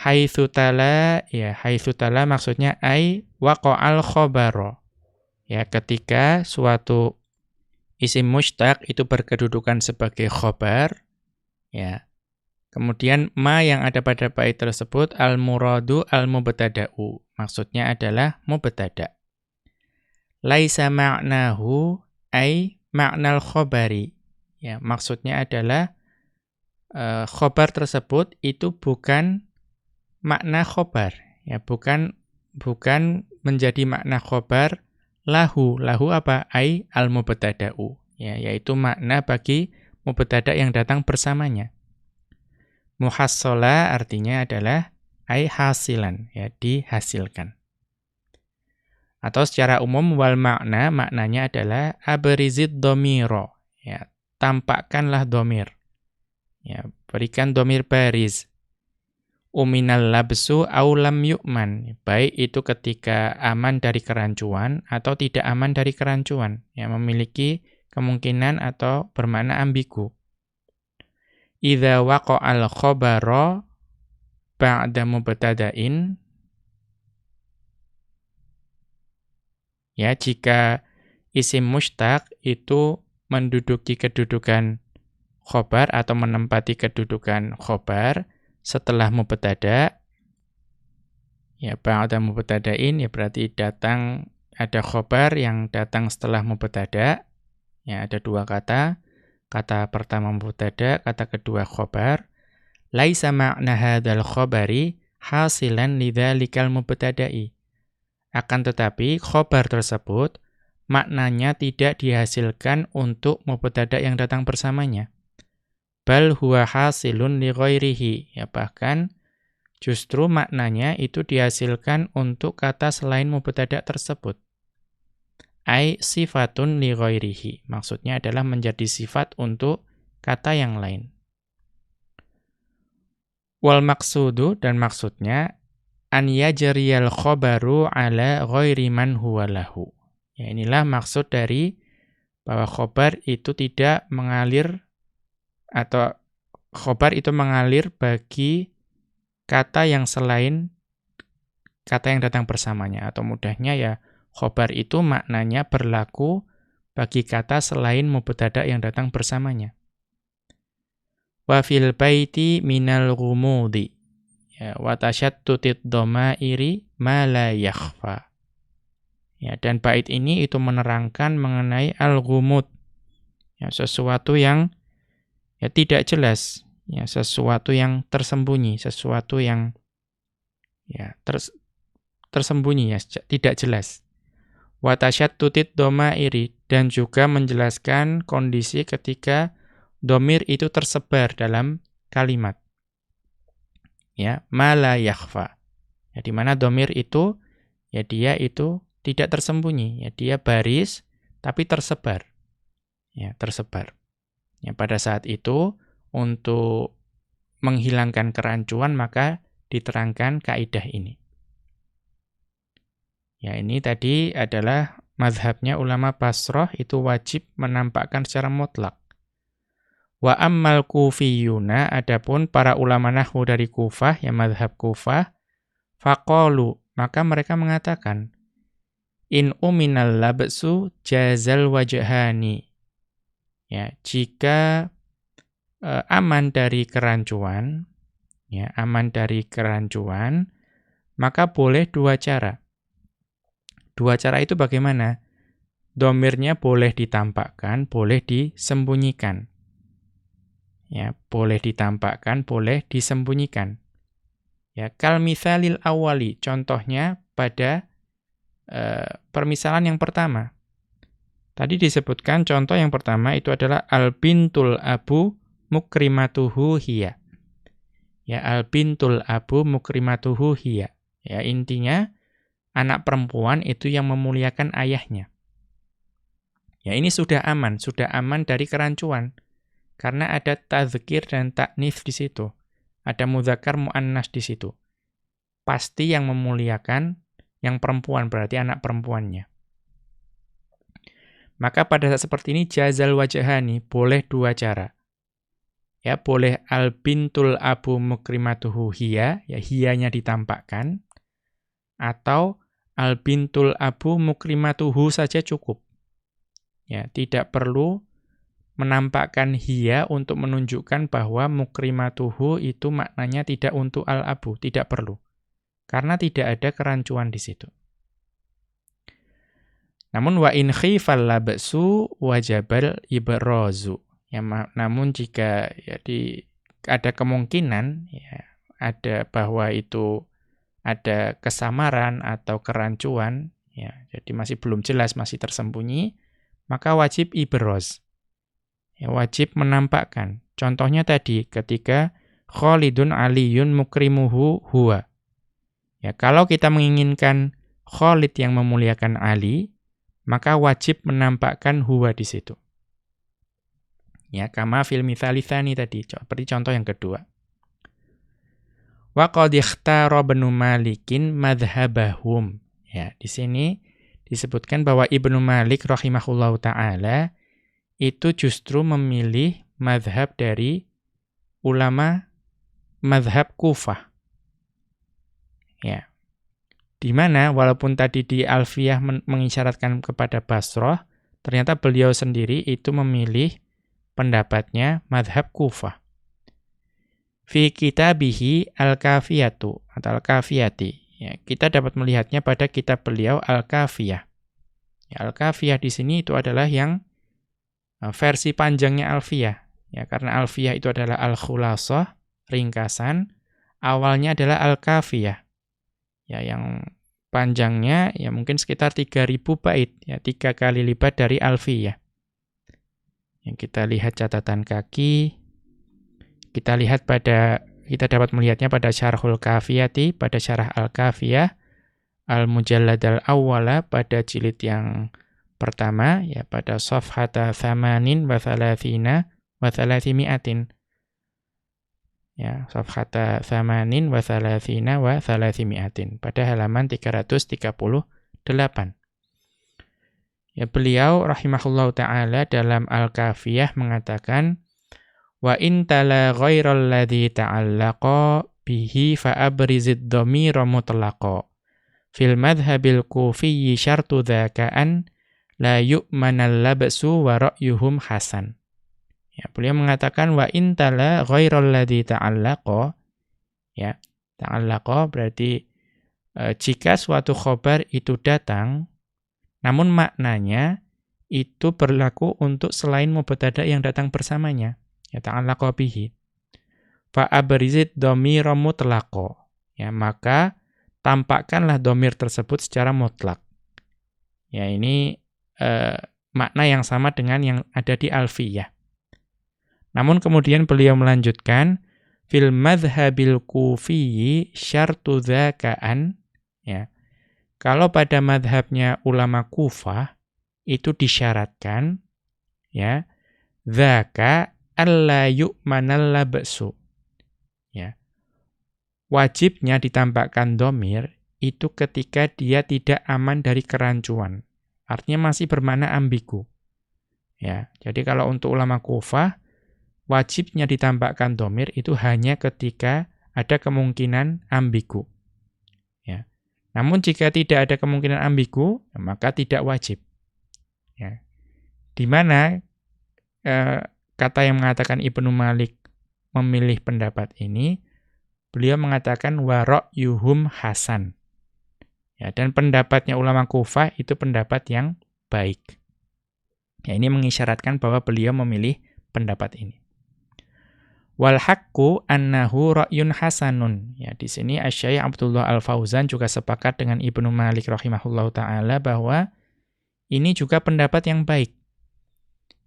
haitsu tala ya haitsu tala maksudnya ai waqa'al khabara. Ya, ketika suatu isim mustaq itu berkedudukan sebagai khobar, ya. Kemudian ma yang ada pada bait tersebut al-muradu al-mubtada'u. Maksudnya adalah mubtada'. Laisa ma'nahu ai ma'nal khabari. Ya, maksudnya adalah uh, khobar tersebut itu bukan makna khobar ya bukan bukan menjadi makna khobar lahu lahu apa ai al mubtada'u ya yaitu makna bagi mubtada yang datang bersamanya muhassala artinya adalah ai hasilan ya dihasilkan atau secara umum wal makna maknanya adalah abrizid domiro ya tampakkanlah domir ya berikan domir baris uminal labsu aulam yu'man. Baik itu ketika aman dari kerancuan atau tidak aman dari kerancuan. Yang memiliki kemungkinan atau bermakna ambigu. Idza waqa'al khabara ba'da mubtada'in. Ya, jika isim mustaq itu menduduki kedudukan khobar atau menempati kedudukan khobar, setelah mubtada ya ba'da mubtada'in ya berarti datang ada khobar yang datang setelah mubtada ya ada dua kata kata pertama mubtada kata kedua khobar laisa ma'na hadzal khabari hasilan lidzalikal mubtada'i. Akan tetapi khobar tersebut maknanya tidak dihasilkan untuk mubtada yang datang bersamanya. Bal huwa hasilun li ghairihi. Ya bahkan justru maknanya itu dihasilkan untuk kata selain mubtada tersebut ai sifatun li ghairihi. Maksudnya adalah menjadi sifat untuk kata yang lain. Wal maksudu dan maksudnya an yajriyal khabaru ala ghairi man huwa lahu. Ya inilah maksud dari bahwa khobar itu tidak mengalir atau khobar itu mengalir bagi kata yang selain kata yang datang bersamanya atau mudahnya ya khobar itu maknanya berlaku bagi kata selain mubtada yang datang bersamanya. Wa fil baiti minal ghumudi ya wa tashattutit dhamairi ma la yakhfa. Ya dan bait ini itu menerangkan mengenai al-ghumud. Ya sesuatu yang ya tidak jelas, ya sesuatu yang tersembunyi, sesuatu yang ya ters, tersembunyi ya tidak jelas. Tutit doma iri dan juga menjelaskan kondisi ketika domir itu tersebar dalam kalimat. Ya, mala yakhfa. Ya, di mana domir itu ya dia itu tidak tersembunyi, ya dia baris tapi tersebar. Ya, tersebar. Ya, pada saat itu untuk menghilangkan kerancuan maka diterangkan kaidah ini. Ya, ini tadi adalah mazhabnya ulama Basrah itu wajib menampakkan secara mutlak. Wa ammal kufiyuna adapun para ulama nahwu dari Kufah yang mazhab Kufah faqalu maka mereka mengatakan in uminal labsu jazal wajhani Ya, jika uh, aman dari kerancuan, ya, aman dari kerancuan, maka boleh dua cara. Dua cara itu bagaimana? Domirnya boleh ditampakkan, boleh disembunyikan. Ya, boleh ditampakkan, boleh disembunyikan. Ya, kal mithalil awali, contohnya pada uh, permisalan yang pertama. Tadi disebutkan contoh yang pertama itu adalah al bintul abu mukrimatuhu hiya. Ya, al bintul abu mukrimatuhu hiya. Ya, intinya anak perempuan itu yang memuliakan ayahnya. Ya, ini sudah aman, sudah aman dari kerancuan. Karena ada tazkir dan taknif di situ. Ada mudzakkar muannas di situ. Pasti yang memuliakan yang perempuan berarti anak perempuannya. Maka pada saat seperti ini jazal wajahani boleh dua cara. Ya, boleh al bintul abu mukrimatuhu hiya, ya hiyanya ditampakkan atau al bintul abu mukrimatuhu saja cukup. Ya, tidak perlu menampakkan hiya untuk menunjukkan bahwa mukrimatuhu itu maknanya tidak untuk al abu, tidak perlu. Karena tidak ada kerancuan di situ. Namun wa in khifal labsu wajabal ibrazu. Ya, namun jika ya ada kemungkinan ya ada bahwa itu ada kesamaran atau kerancuan ya jadi masih belum jelas masih tersembunyi maka wajib ibroz ya wajib menampakkan contohnya tadi ketika Khalidun aliyun mukrimuhu huwa ya kalau kita menginginkan Khalid yang memuliakan Ali maka wajib menampakkan huwa di situ. Ya, kama fil mithalitsani tadi, seperti contoh yang kedua. Wa qad ikhtara Ibnu Malikin madhhabahum. Ya, di sini disebutkan bahwa Ibnu Malik rahimahullahu taala itu justru memilih madhab dari ulama madhab Kufah. Ya, di mana walaupun tadi di Alfiyah mengisyaratkan kepada Basroh, ternyata beliau sendiri itu memilih pendapatnya madhab Kufah. Fi kitabihi al-kafiyatu atau al-kafiyati. Ya, kita dapat melihatnya pada kitab beliau al-kafiyah. Ya, al-kafiyah di sini itu adalah yang uh, versi panjangnya Alfiyah. Ya, karena Alfiyah itu adalah al-khulasah, ringkasan. Awalnya adalah al-kafiyah ya yang panjangnya ya mungkin sekitar 3000 bait ya tiga kali lipat dari alfiyah. Yang kita lihat catatan kaki kita lihat pada kita dapat melihatnya pada syarhul kafiyati pada syarah al-kafiyah al-mujallad al-awwala pada jilid yang pertama ya pada safhata thamanin wa thalathina wa thalathimiatin. Ya safhata thamanin wa thalathina wa thalathimiatin pada halaman 338 ya beliau rahimahullahu taala dalam al-kafiyah mengatakan wa in tala ghairal ladzi ta'allaqa bihi fa abrizid dhamira mutlaqa fil madhhabil kufiyyi syartu dzaka'an la yu'manal labsu wa ra'yuhum hasan Ya, beliau mengatakan wa intala ghairal ladzi ta'allaqa ya. Ta'allaqa berarti e, jika suatu khobar itu datang namun maknanya itu berlaku untuk selain mubtada yang datang bersamanya. Ya ta'allaqa bihi. Fa abrizid dhamira mutlaqa. Ya, maka tampakkanlah domir tersebut secara mutlak. Ya, ini e, makna yang sama dengan yang ada di alfiyah. Namun kemudian beliau melanjutkan fil madhhabil kufiyyi syartu dzaka'an ya. Kalau pada madhabnya ulama Kufah itu disyaratkan ya dzaka alla yu'manal labsu ya. Wajibnya ditambahkan domir itu ketika dia tidak aman dari kerancuan. Artinya masih bermana ambigu. Ya, jadi kalau untuk ulama Kufah wajibnya ditambahkan domir itu hanya ketika ada kemungkinan ambigu. Ya. Namun jika tidak ada kemungkinan ambigu, maka tidak wajib. Ya. Di mana eh, kata yang mengatakan Ibnu Malik memilih pendapat ini, beliau mengatakan warok yuhum hasan. Ya, dan pendapatnya ulama Kufah itu pendapat yang baik. Ya, ini mengisyaratkan bahwa beliau memilih pendapat ini. Wal haqqu annahu ra'yun hasanun. Ya, di sini Asy-Syaikh Abdullah Al-Fauzan juga sepakat dengan Ibnu Malik rahimahullahu taala bahwa ini juga pendapat yang baik.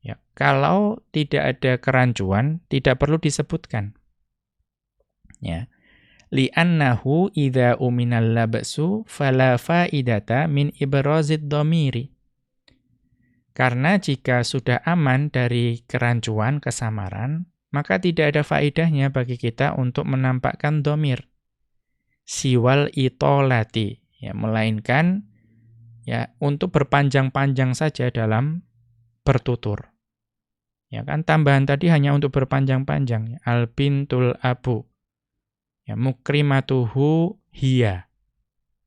Ya, kalau tidak ada kerancuan, tidak perlu disebutkan. Ya li'annahu idza uminal labsu fala faidata min ibrazid dhamiri. Karena jika sudah aman dari kerancuan, kesamaran, maka tidak ada faedahnya bagi kita untuk menampakkan domir. Siwal itolati, ya, melainkan ya untuk berpanjang-panjang saja dalam bertutur. Ya kan tambahan tadi hanya untuk berpanjang-panjang. Al bintul abu. Ya, mukrimatuhu hiya.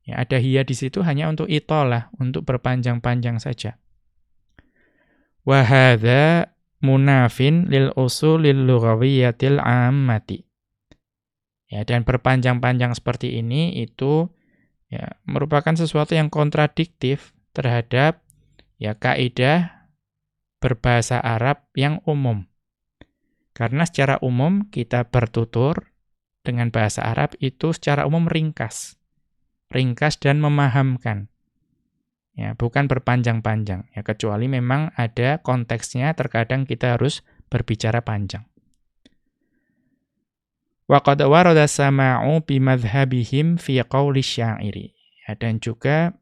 Ya, ada hiya di situ hanya untuk itolah, untuk berpanjang-panjang saja. Wahada munafin lil usulil lughawiyatil ammati. Ya, dan berpanjang-panjang seperti ini itu ya merupakan sesuatu yang kontradiktif terhadap ya kaidah berbahasa Arab yang umum. Karena secara umum kita bertutur dengan bahasa Arab itu secara umum ringkas. Ringkas dan memahamkan. Ya, bukan berpanjang-panjang. Ya, kecuali memang ada konteksnya terkadang kita harus berbicara panjang. Wa qad warada sama'u bimadhhabihim fi qawli syairi. Ya, dan juga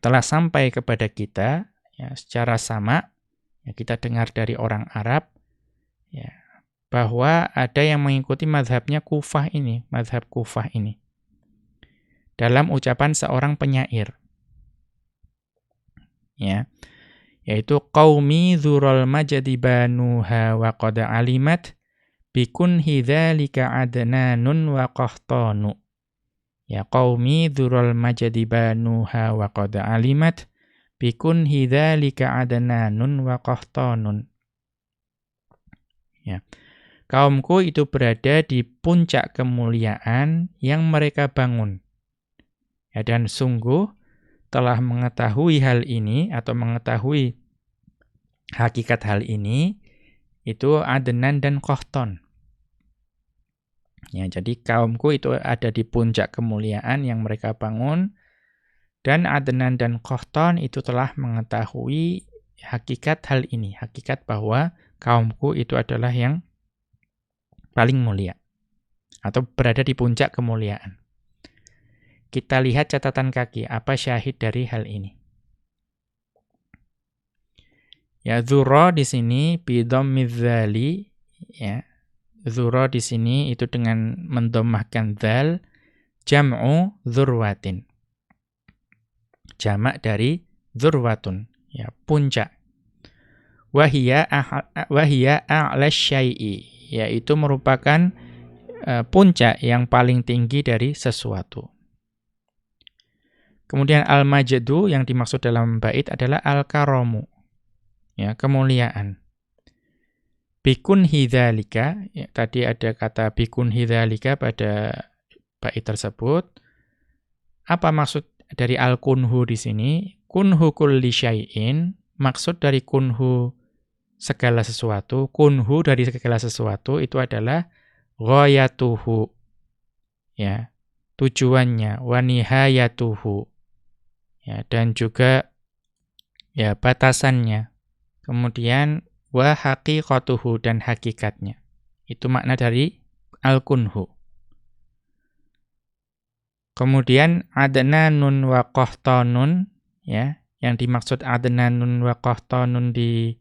telah sampai kepada kita ya, secara sama ya, kita dengar dari orang Arab ya, bahwa ada yang mengikuti madhabnya kufah ini, madhab kufah ini. Dalam ucapan seorang penyair. Ya. Yaitu qaumi dzurul majdi banuha wa qad alimat bikun hidzalika adnanun wa qahtanu. Ya qaumi dzurul majdi banuha wa qad alimat bikun hidzalika adnanun wa qahtanun. Ya kaumku itu berada di puncak kemuliaan yang mereka bangun. Ya, dan sungguh telah mengetahui hal ini atau mengetahui hakikat hal ini itu Adnan dan Kohton. Ya, jadi kaumku itu ada di puncak kemuliaan yang mereka bangun dan Adnan dan Kohton itu telah mengetahui hakikat hal ini, hakikat bahwa kaumku itu adalah yang paling mulia atau berada di puncak kemuliaan. Kita lihat catatan kaki, apa syahid dari hal ini. Ya, dzura di sini bidhammidz dzali ya. Dzura di sini itu dengan mendomahkan dzal jam'u dzurwatin. Jamak dari dzurwatun, ya, puncak. Wahia wahia yaitu merupakan uh, puncak yang paling tinggi dari sesuatu. Kemudian al-majdu yang dimaksud dalam bait adalah al-karamu. Ya, kemuliaan. Bikun hidzalika, ya, tadi ada kata bikun hidzalika pada bait tersebut. Apa maksud dari al-kunhu di sini? Kunhu kulli syai'in, maksud dari kunhu segala sesuatu, kunhu dari segala sesuatu itu adalah ghayatuhu. Ya, tujuannya wa nihayatuhu. Ya, dan juga ya batasannya. Kemudian wa haqiqatuhu dan hakikatnya. Itu makna dari al-kunhu. Kemudian adnanun wa qahtanun ya, yang dimaksud adnanun wa qahtanun di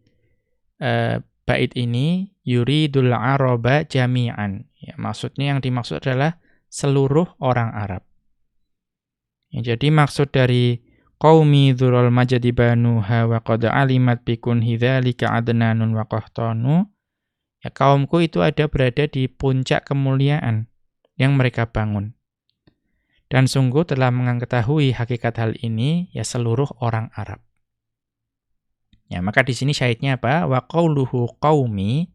uh, bait ini yuridul araba jami'an. Ya, maksudnya yang dimaksud adalah seluruh orang Arab. Ya, jadi maksud dari qaumi dzurul majdi banuha wa qad alimat bikun hidzalika adnanun wa qahtanu ya kaumku itu ada berada di puncak kemuliaan yang mereka bangun. Dan sungguh telah mengetahui hakikat hal ini ya seluruh orang Arab. Ya, maka di sini syahidnya apa? Wa qauluhu qaumi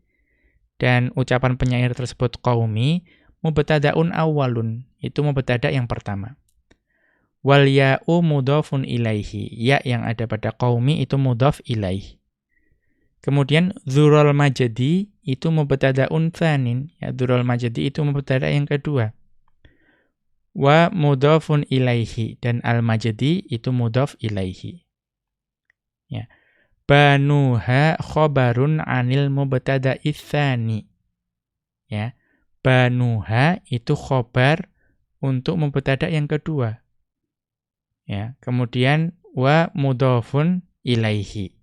dan ucapan penyair tersebut qaumi mubtadaun awalun. Itu mubtada yang pertama. Wal ya'u mudhafun ilaihi. Ya yang ada pada qaumi itu mudhaf ilaih. Kemudian dzurul majdi itu mubtada'un tsanin. Ya dzurul majdi itu mubtada yang kedua. Wa mudhafun ilaihi dan al majdi itu mudhaf ilaihi. Ya. Banuha khobarun anil mubtada itsani. Ya. Banuha itu khobar untuk mubtada yang kedua. Ya, kemudian wa mudhafun ilaihi.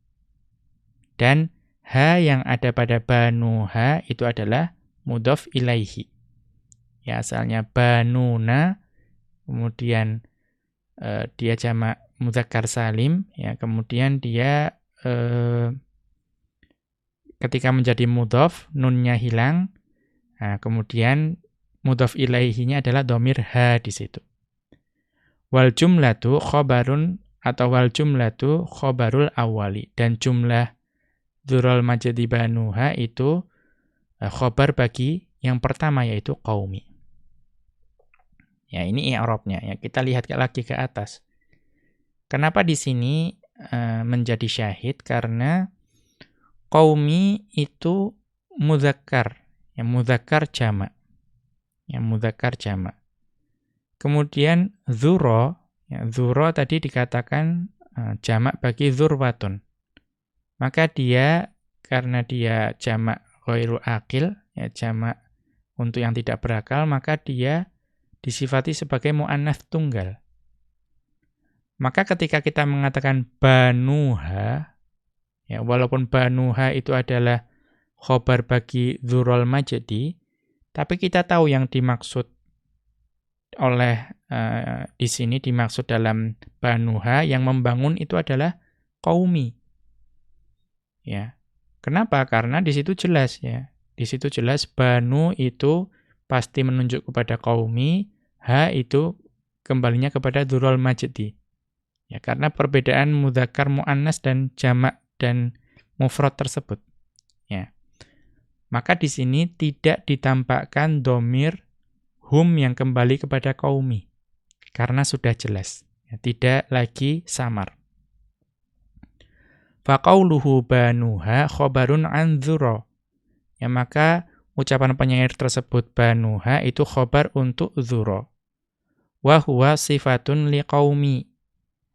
Dan ha yang ada pada banuha itu adalah mudhaf ilaihi. Ya, asalnya banuna kemudian uh, dia jamak mudzakkar salim ya, kemudian dia eh, ketika menjadi mudhaf nunnya hilang. Nah, kemudian mudhaf ilaihinya adalah domir ha di situ. Wal jumlatu khobarun atau wal jumlatu khobarul awali. Dan jumlah dzurul majdi banuha itu eh, khobar bagi yang pertama yaitu qaumi ya ini i'rabnya ya kita lihat lagi ke atas kenapa di sini Eh, menjadi syahid karena qaumi itu muzakkar, ya muzakkar jamak. Ya muzakkar jamak. Kemudian zuro, ya zuro tadi dikatakan uh, jamak bagi zurwatun. Maka dia karena dia jamak ghairu akil, ya jamak untuk yang tidak berakal, maka dia disifati sebagai muannats tunggal. Maka ketika kita mengatakan banuha, ya, walaupun banuha itu adalah khobar bagi dzurul majdi, tapi kita tahu yang dimaksud oleh uh, di sini dimaksud dalam banuha yang membangun itu adalah kaumi. Ya. Kenapa? Karena di situ jelas ya. Di situ jelas banu itu pasti menunjuk kepada kaumi, ha itu kembalinya kepada dzurul majdi. Ya, karena perbedaan mudzakkar muannas dan jamak dan mufrad tersebut. Ya. Maka di sini tidak ditampakkan domir hum yang kembali kepada kaumi. Karena sudah jelas. Ya, tidak lagi samar. Faqauluhu banuha khobarun an Ya maka ucapan penyair tersebut banuha itu khobar untuk dzura. Wa huwa sifatun liqaumi.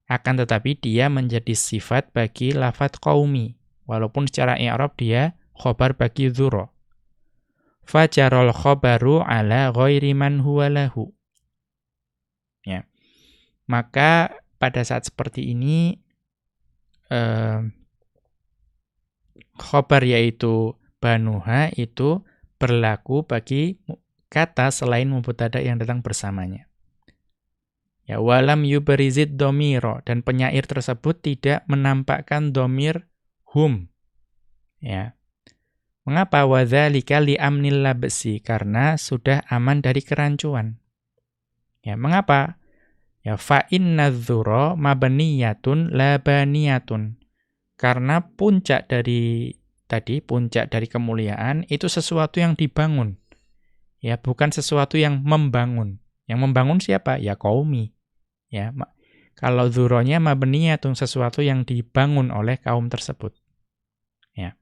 Akan tetapi dia menjadi sifat bagi lafat qaumi. Walaupun secara i'rab dia khobar bagi dzura fajarul khobaru ala ghairi man huwa lahu. Ya. Maka pada saat seperti ini eh, khobar yaitu banuha itu berlaku bagi kata selain mubtada yang datang bersamanya Ya, walam yuberizid domiro. Dan penyair tersebut tidak menampakkan domir hum. Ya. Mengapa? Wadzalika li'amnil labsi. Karena sudah aman dari kerancuan. Ya, mengapa? Ya, fa'inna dzuro mabaniyatun labaniyatun. Karena puncak dari tadi, puncak dari kemuliaan, itu sesuatu yang dibangun. Ya, bukan sesuatu yang membangun. Yang membangun siapa? Ya kaumi. Ya, kalau zuronya mabniyatun sesuatu yang dibangun oleh kaum tersebut. Ya.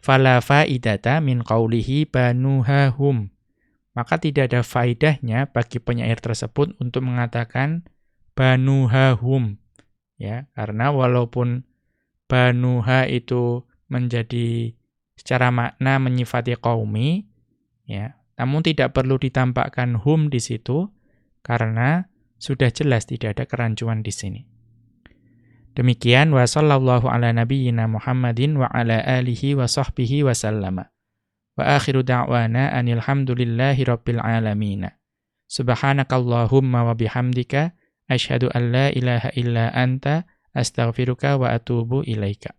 Fala faidata min qawlihi banuhahum. Maka tidak ada faidahnya bagi penyair tersebut untuk mengatakan banuhahum. Ya, karena walaupun banuha itu menjadi secara makna menyifati qaumi, ya, namun tidak perlu ditampakkan hum di situ karena sudah jelas tidak ada kerancuan di sini. Demikian wa sallallahu ala nabiyyina Muhammadin wa ala alihi wa sahbihi wa sallama. Wa akhiru da'wana anil hamdulillahi rabbil alamin. Subhanakallahumma wa bihamdika asyhadu an la ilaha illa anta astaghfiruka wa atubu ilaika.